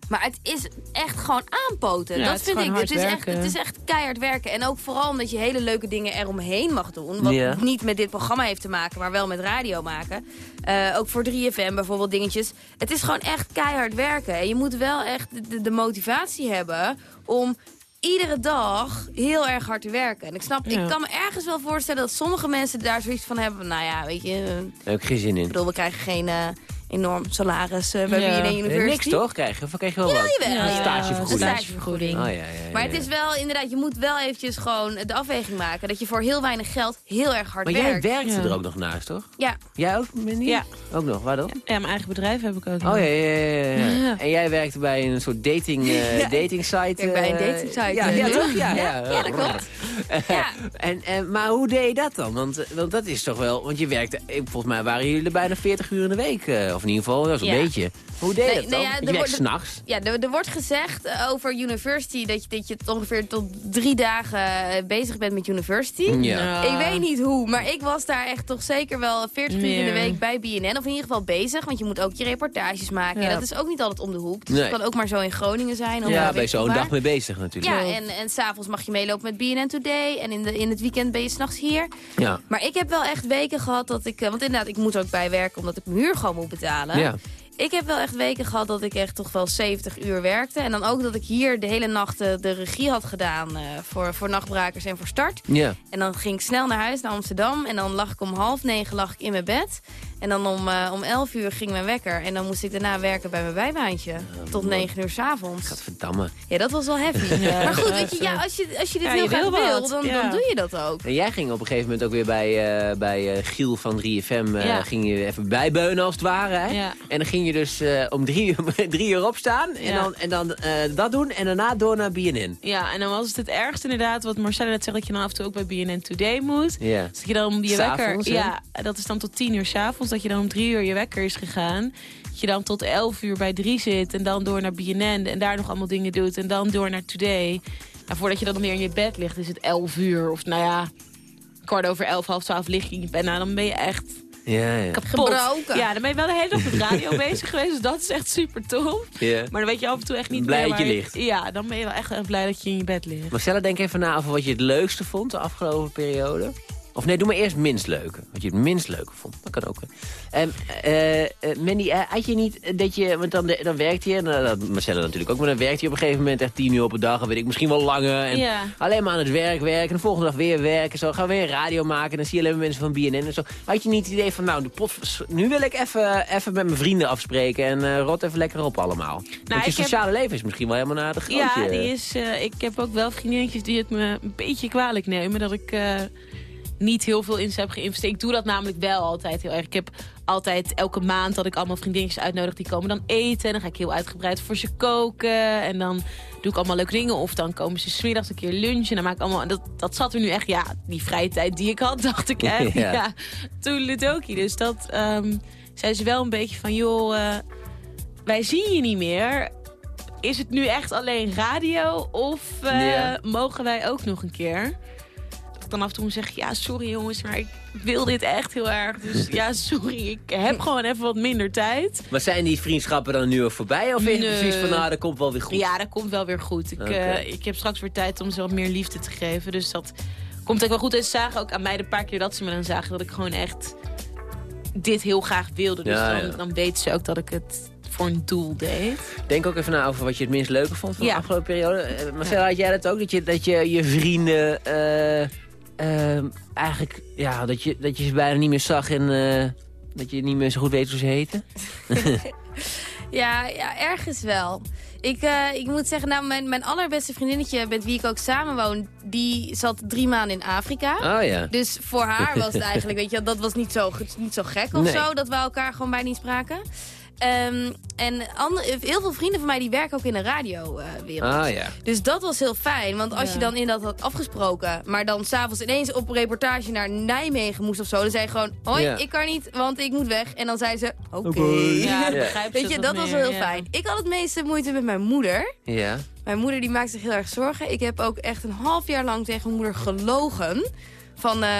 Maar het is echt gewoon aanpoten. Ja, dat het is vind ik. gewoon Het is, hard echt, werken. het is echt keihard werken. En ook vooral omdat je hele leuke dingen eromheen mag doen. Wat niet met dit programma heeft te maken, maar wel met radio maken. Eh, ook voor 3FM bijvoorbeeld dingetjes. Het is gewoon echt keihard werken. En je moet wel echt de, de motivatie hebben om iedere dag heel erg hard te werken. En ik snap, Ja. ik kan me ergens wel voorstellen dat sommige mensen daar zoiets van hebben. Nou ja, weet je, Daar heb ik geen zin in. ik bedoel, we krijgen geen eh, enorm salaris eh, bij Ja. BNN Eh, University. niks toch? Krijg je? Of krijg je wel Ja, wat? jawel, Een ja. stagevergoeding. Een stagevergoeding. Oh, ja, ja, ja, Maar het ja. is wel inderdaad, je moet wel eventjes gewoon de afweging maken. Dat je voor heel weinig geld heel erg hard Maar jij werkt. werkte Ja. er ook nog naast, toch? Ja, Jij ook, Mandy? Ja. Ook nog, waar dan? Ja, mijn eigen bedrijf heb ik ook. Oh nog. ja, ja, ja, ja. Ja. En jij werkte bij een soort dating, eh, Ja. dating site. Bij een eh, dating site, Ja, eh, ja, toch? Ja, Ja, ja, ja, dat klopt. Ja. En, en, maar hoe deed je dat dan? Want, want dat is toch wel... Want je werkte... Volgens mij waren jullie er bijna 40 uur in de week. Of in ieder geval, dat is een Ja. beetje. Hoe deed je Nee, dat nee, dan? ja, er je s'nachts. Ja, er, er wordt gezegd eh, over university dat je, dat je het ongeveer tot drie dagen eh, bezig bent met university. Ja. Ik weet niet hoe, maar ik was daar echt toch zeker wel 40 uur in de week bij BNN. Of in ieder geval bezig, want je moet ook je reportages maken. Ja. En dat is ook niet altijd om de hoek. Dus Nee. het kan ook maar zo in Groningen zijn. Of Ja, weet bij ik zo'n dag mee bezig natuurlijk. Ja, en, en s'avonds mag je meelopen met BNN Today. En in, de, in het weekend ben je s'nachts hier. Ja. Maar ik heb wel echt weken gehad dat ik... eh, Want inderdaad, ik moet ook bijwerken omdat ik mijn huur gewoon moet betalen. Ja. Ik heb wel echt weken gehad dat ik echt toch wel 70 uur werkte. En dan ook dat ik hier de hele nacht eh, de regie had gedaan eh, voor, voor Nachtbrakers en voor Start. Ja. En dan ging ik snel naar huis, naar Amsterdam. En dan lag ik om half negen lag ik in mijn bed. En dan om, eh, om elf uur ging mijn wekker. En dan moest ik daarna werken bij mijn bijbaantje. tot negen uur s'avonds. Gadverdamme. Ja, dat was wel heavy. Ja, maar goed, weet je, ja, als je, als je dit ja, heel je graag wil wil, wat, dan, ja. dan doe je dat ook. En jij ging op een gegeven moment ook weer bij, eh, bij eh, Giel van 3FM. eh, Ja. Ging je even bijbeunen als het ware. Hè? Ja. En dan ging je dus eh, om drie uur, drie uur opstaan. En Ja. dan, en dan eh, dat doen. En daarna door naar BNN. Ja, en dan was het het ergste inderdaad, wat Marcella net zegt, dat je dan af en toe ook bij BNN Today moet. Ja. Dus dat je dan je wekker... hè? Ja, dat is dan tot tien uur s'avonds, dat je dan om drie uur je wekker is gegaan. Dat je dan tot elf uur bij drie zit en dan door naar BNN en daar nog allemaal dingen doet. En dan door naar Today. En voordat je dan weer in je bed ligt, is het elf uur. Of nou ja, kwart over elf, half twaalf lig je in je bed. Nou, dan ben je echt Ja, ja. kapot. Gebroken. Ja, dan ben je wel de hele dag met radio bezig geweest. Dus dat is echt super tof. Ja. Maar dan weet je af en toe echt niet Blij meer dat je ligt. Ja, dan ben je wel echt eh, blij dat je in je bed ligt. Marcella, denk even na over wat je het leukste vond de afgelopen periode. Of nee, doe maar eerst minst leuke. Wat je het minst leuke vond. Dat kan ook. eh, Mandy, eh, had je niet dat je... Want dan, dan werkt je, en eh, dat Marcella natuurlijk ook... maar dan werkt je op een gegeven moment echt tien uur op een dag... en weet ik, misschien wel langer. En Ja. alleen maar aan het werk werken. En de volgende dag weer werken. Zo gaan we weer radio maken. En dan zie je alleen maar mensen van BNN en zo. Had je niet het idee van... nou, de pot, nu wil ik even, even met mijn vrienden afspreken... en rot even lekker op allemaal. Want je Nou, heb- sociale leven is misschien wel helemaal naar de grootje. Ja, die is, ik heb ook wel vriendinnetjes die het me een beetje kwalijk nemen. Dat ik niet heel veel in ze heb geïnvesteerd. Ik doe dat namelijk wel altijd heel erg. Ik heb altijd elke maand dat ik allemaal vriendinnetjes uitnodig. Die komen dan eten. En dan ga ik heel uitgebreid voor ze koken. En dan doe ik allemaal leuke dingen. Of dan komen ze smiddags een keer lunchen. En dan maak ik allemaal... Dat, dat zat er nu echt... Ja, die vrije tijd die ik had, dacht ik echt. Ja. Ja, toen Ludoki. Dus dat zei ze wel een beetje van... joh, eh, wij zien je niet meer. Is het nu echt alleen radio? Of eh, Ja. mogen wij ook nog een keer? Ik dan af en toe moet zeggen... ja, sorry jongens, maar ik wil dit echt heel erg. Dus ja, sorry, ik heb gewoon even wat minder tijd. Maar zijn die vriendschappen dan nu al voorbij? Of Nee. precies van, nou, dat komt wel weer goed? Ja, dat komt wel weer goed. Ik, eh, ik heb straks weer tijd om ze wat meer liefde te geven. Dus dat komt ook wel goed. En ze zagen ook aan mij de paar keer dat ze me dan zagen... dat ik gewoon echt dit heel graag wilde. Dus Ja, dan, ja. dan weten ze ook dat ik het voor een doel deed. Denk ook even na over wat je het minst leuke vond van Ja. de afgelopen periode. Eh, Marcella, had jij dat ook? Dat je dat je, je vrienden eh, ehm, eigenlijk... Ja, dat je, dat je ze bijna niet meer zag en eh, dat je niet meer zo goed weet hoe ze heten? Ja, ja, ergens wel. Ik, eh, ik moet zeggen, nou, mijn, mijn allerbeste vriendinnetje met wie ik ook samenwoon... die zat drie maanden in Afrika. Oh ja. Dus voor haar was het eigenlijk, weet je, dat was niet zo, niet zo gek of Nee. zo... dat we elkaar gewoon bijna niet spraken. Ehm, en andere, heel veel vrienden van mij die werken ook in de radiowereld. Ah ja. Dus dat was heel fijn, want als Ja. je dan in dat had afgesproken... maar dan s'avonds ineens op reportage naar Nijmegen moest of zo... dan zei je gewoon, hoi, Ja. ik kan niet, want ik moet weg. En dan zei ze, oké. Ja, begrijp Weet je, dat was wel heel fijn. Ik had het meeste moeite met mijn moeder. Ja. Mijn moeder die maakt zich heel erg zorgen. Ik heb ook echt een half jaar lang tegen mijn moeder gelogen. Van, eh,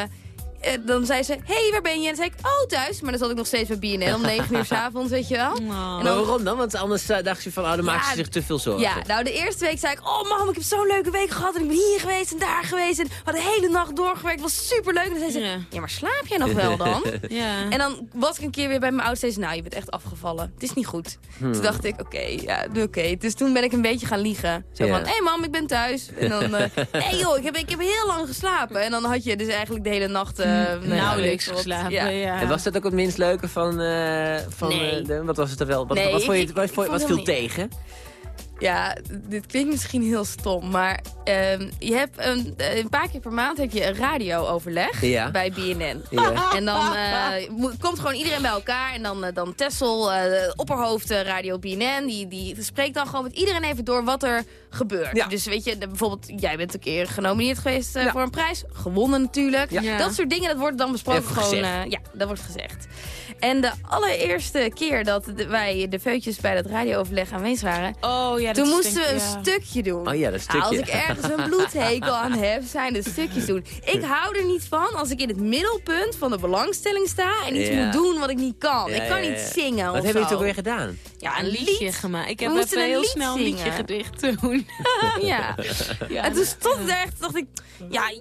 dan zei ze, hé, hey, waar ben je? En dan zei ik, oh, thuis. Maar dan zat ik nog steeds bij BNL om 9 uur s'avonds, weet je wel. Oh. En dan- waarom dan? Want anders eh, dacht je van, oh, dan maakt ze Ja, zich te veel zorgen. Ja, nou de eerste week zei ik, oh mam, ik heb zo'n leuke week gehad. En ik ben hier geweest en daar geweest. En we hadden de hele nacht doorgewerkt. Het was superleuk. En dan zei ze, Ja. ja, maar slaap jij nog wel dan? Ja. En dan was ik een keer weer bij mijn oudste. en zei ze, nou, je bent echt afgevallen. Het is niet goed. Hmm. Toen dacht ik, oké, ja, oké. Dus toen ben ik een beetje gaan liegen. Zo Ja. van, hé hey, mam, ik ben thuis. En dan, eh, nee joh, ik heb, ik heb heel lang geslapen. En dan had je dus eigenlijk de hele nacht... eh, nou, weet Nauwelijks wat. geslapen, Ja. ja. En was dat ook het minst leuke van... eh, van Nee. eh, de, wat was het er wel? Wat, Nee, wat, vond je, wat, wat het viel tegen? Ja, dit klinkt misschien heel stom, maar ehm, je hebt een, een paar keer per maand heb je een radiooverleg Ja. bij BNN. Ja. En dan eh, komt gewoon iedereen bij elkaar en dan, eh, dan Tessel, eh, opperhoofd eh, Radio BNN, die, die spreekt dan gewoon met iedereen even door wat er gebeurt. Ja. Dus weet je, bijvoorbeeld jij bent een keer genomineerd geweest voor een prijs, gewonnen natuurlijk. Ja. Dat soort dingen, dat wordt dan besproken Even gewoon. eh, ja, dat wordt gezegd. En de allereerste keer dat wij de feutjes bij dat radiooverleg aanwezig waren, Oh ja, dat toen moesten we een ja. stukje doen. Oh ja, dat stukje. Nou, als ik ergens een bloedhekel aan heb, zijn de stukjes doen. Ik hou er niet van als ik in het middelpunt van de belangstelling sta... en iets Ja. moet doen wat ik niet kan. Ja, ik kan ja, niet zingen Wat hebben jullie toch weer gedaan? Ja, een liedje lied. gemaakt. Ik We heb even een heel snel een liedje zingen. gedicht doen. Ja. ja, En toen stond daar echt, dacht ik... Ja,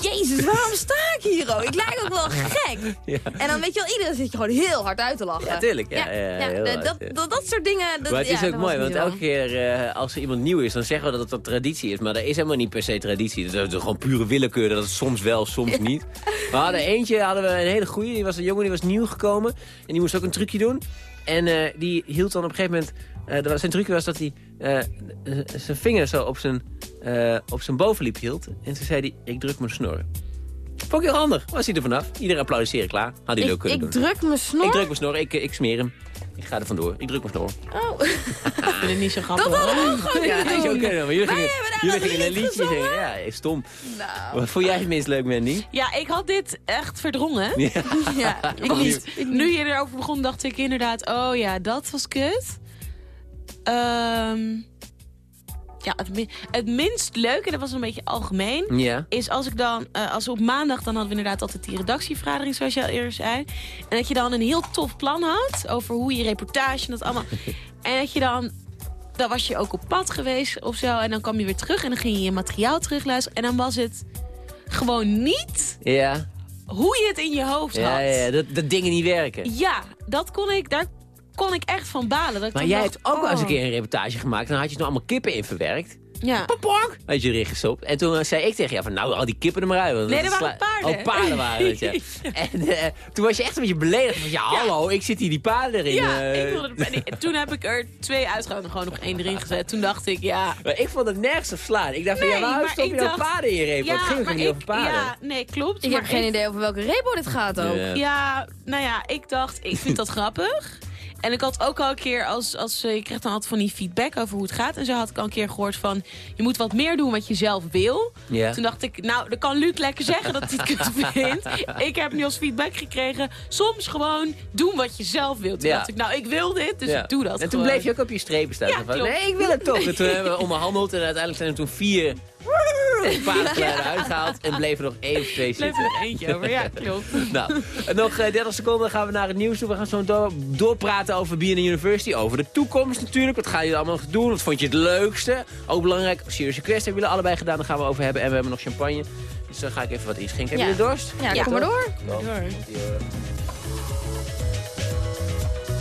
jezus, waarom sta ik hier ook? Ik lijk ook wel gek. Ja. En dan weet je wel, iedereen zit je gewoon heel hard uit te lachen. Ja, tuurlijk. Ja, ja, heel dat, dat, ja. dat, dat soort dingen... Dat, maar het is ja, ook mooi, want elke keer eh, als er iemand nieuw is, dan zeggen we dat het een traditie is. Maar dat is helemaal niet per se traditie. Dat is gewoon pure willekeur. Dat is soms wel, soms niet. We hadden eentje, hadden we een hele goeie. Die was een jongen, die was nieuw gekomen. En die moest ook een trucje doen. En eh, die hield dan op een gegeven moment... eh, zijn trucje was dat hij eh, zijn vinger zo op zijn, eh, op zijn bovenlip hield. En toen zei hij, ik druk mijn snor. Vond ik heel handig. Was hij er vanaf. Iedereen applaudisseren, klaar. Had hij leuk kunnen ik doen. druk mijn snor. Ik druk mijn snor, ik, ik smeer hem. Ik ga er vandoor. Ik druk mijn snor. Oh. Ik vind het niet zo grappig. Dat hadden we ook gewoon Ja, jullie gingen, jullie gingen een lied liedje gezongen. zingen. Ja, is stom. Nou, Wat vond jij het minst leuk, Mandy? Ja, ik had dit echt verdrongen. Ja. ja. Ik niet. Nu je erover begon, dacht ik inderdaad... oh ja, dat was kut. Ehm, ja, het, min- het minst leuke, dat was een beetje algemeen... Is als ik dan... eh, als op maandag, dan hadden we inderdaad altijd die redactievergadering... zoals je al eerder zei. En dat je dan een heel tof plan had... over hoe je reportage en dat allemaal... en dat je dan... Dan was je ook op pad geweest of zo. En dan kwam je weer terug en dan ging je je materiaal terugluisteren. En dan was het gewoon niet Ja, hoe je het in je hoofd had. ja, ja, dat, dat dingen niet werken. Ja, dat kon ik, daar kon ik echt van balen. Dat ik Maar jij dacht, hebt ook wel eens een oh. keer een reportage gemaakt... en dan had je er allemaal kippen in verwerkt. Ja. Papok! Had je erin gestopt. En toen eh, zei ik tegen jou van, nou, al die kippen er maar uit. want Nee, dat waren paarden. Oh, paarden waren het, ja. en eh, toen was je echt een beetje beledigd. Van, ja, hallo, ik zit hier die paarden erin. Ja, eh. ik wilde er, en toen heb ik er twee uitgehaald en gewoon nog één erin gezet. Toen dacht ik, ja... Maar ik vond het nergens op slaan. Ik dacht van, ja, waarom stop je nou dacht- paarden in je reep? Want het ging niet ik- over paarden? Ja, nee, klopt. Ik maar heb geen idee over welke repo dit gaat ook. Ja. Ja, nou ja, ik dacht, ik vind dat grappig. En ik had ook al een keer, als, als eh, je krijgt dan altijd van die feedback over hoe het gaat. En zo had ik al een keer gehoord van, je moet wat meer doen wat je zelf wil. Toen dacht ik, nou, dan kan Luc lekker zeggen dat hij het kut vindt. Ik heb nu als feedback gekregen, soms gewoon doen wat je zelf wilt. Toen Ja. dacht ik, nou, ik wil dit, dus Ja. ik doe dat En toen bleef je ook op je strepen staan. Ja, van, nee, ik wil het toch. En toen hebben we onderhandeld en uiteindelijk zijn er toen vier paardengeluiden uitgehaald. En bleef er nog één of twee Bleef zitten. er nog eentje over, ja, klopt. Nou, nog eh, 30 seconden gaan we naar het nieuws toe. We gaan zo door, doorpraten over BNN University. Over de toekomst natuurlijk. Wat gaan jullie allemaal nog doen? Wat vond je het leukste? Ook belangrijk, Serious Quest hebben jullie allebei gedaan. Daar gaan we over hebben. En we hebben nog champagne. Dus dan ga ik even wat inschenken. Hebben Ja. jullie dorst? Ja, kom maar door. Kom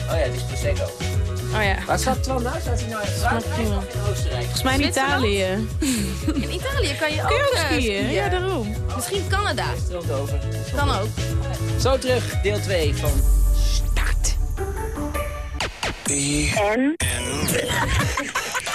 Oh ja, het is Prosecco. Oh ja. Waar staat Twan nou? Staat hij nou in Frankrijk of in Oostenrijk? Volgens mij in? Italië. In Italië kan je ook, Kun je ook eh, skiën? Ja, daarom. Misschien Canada. Stroomt over. Kan ook. Zo terug, deel 2 van Start. BNN.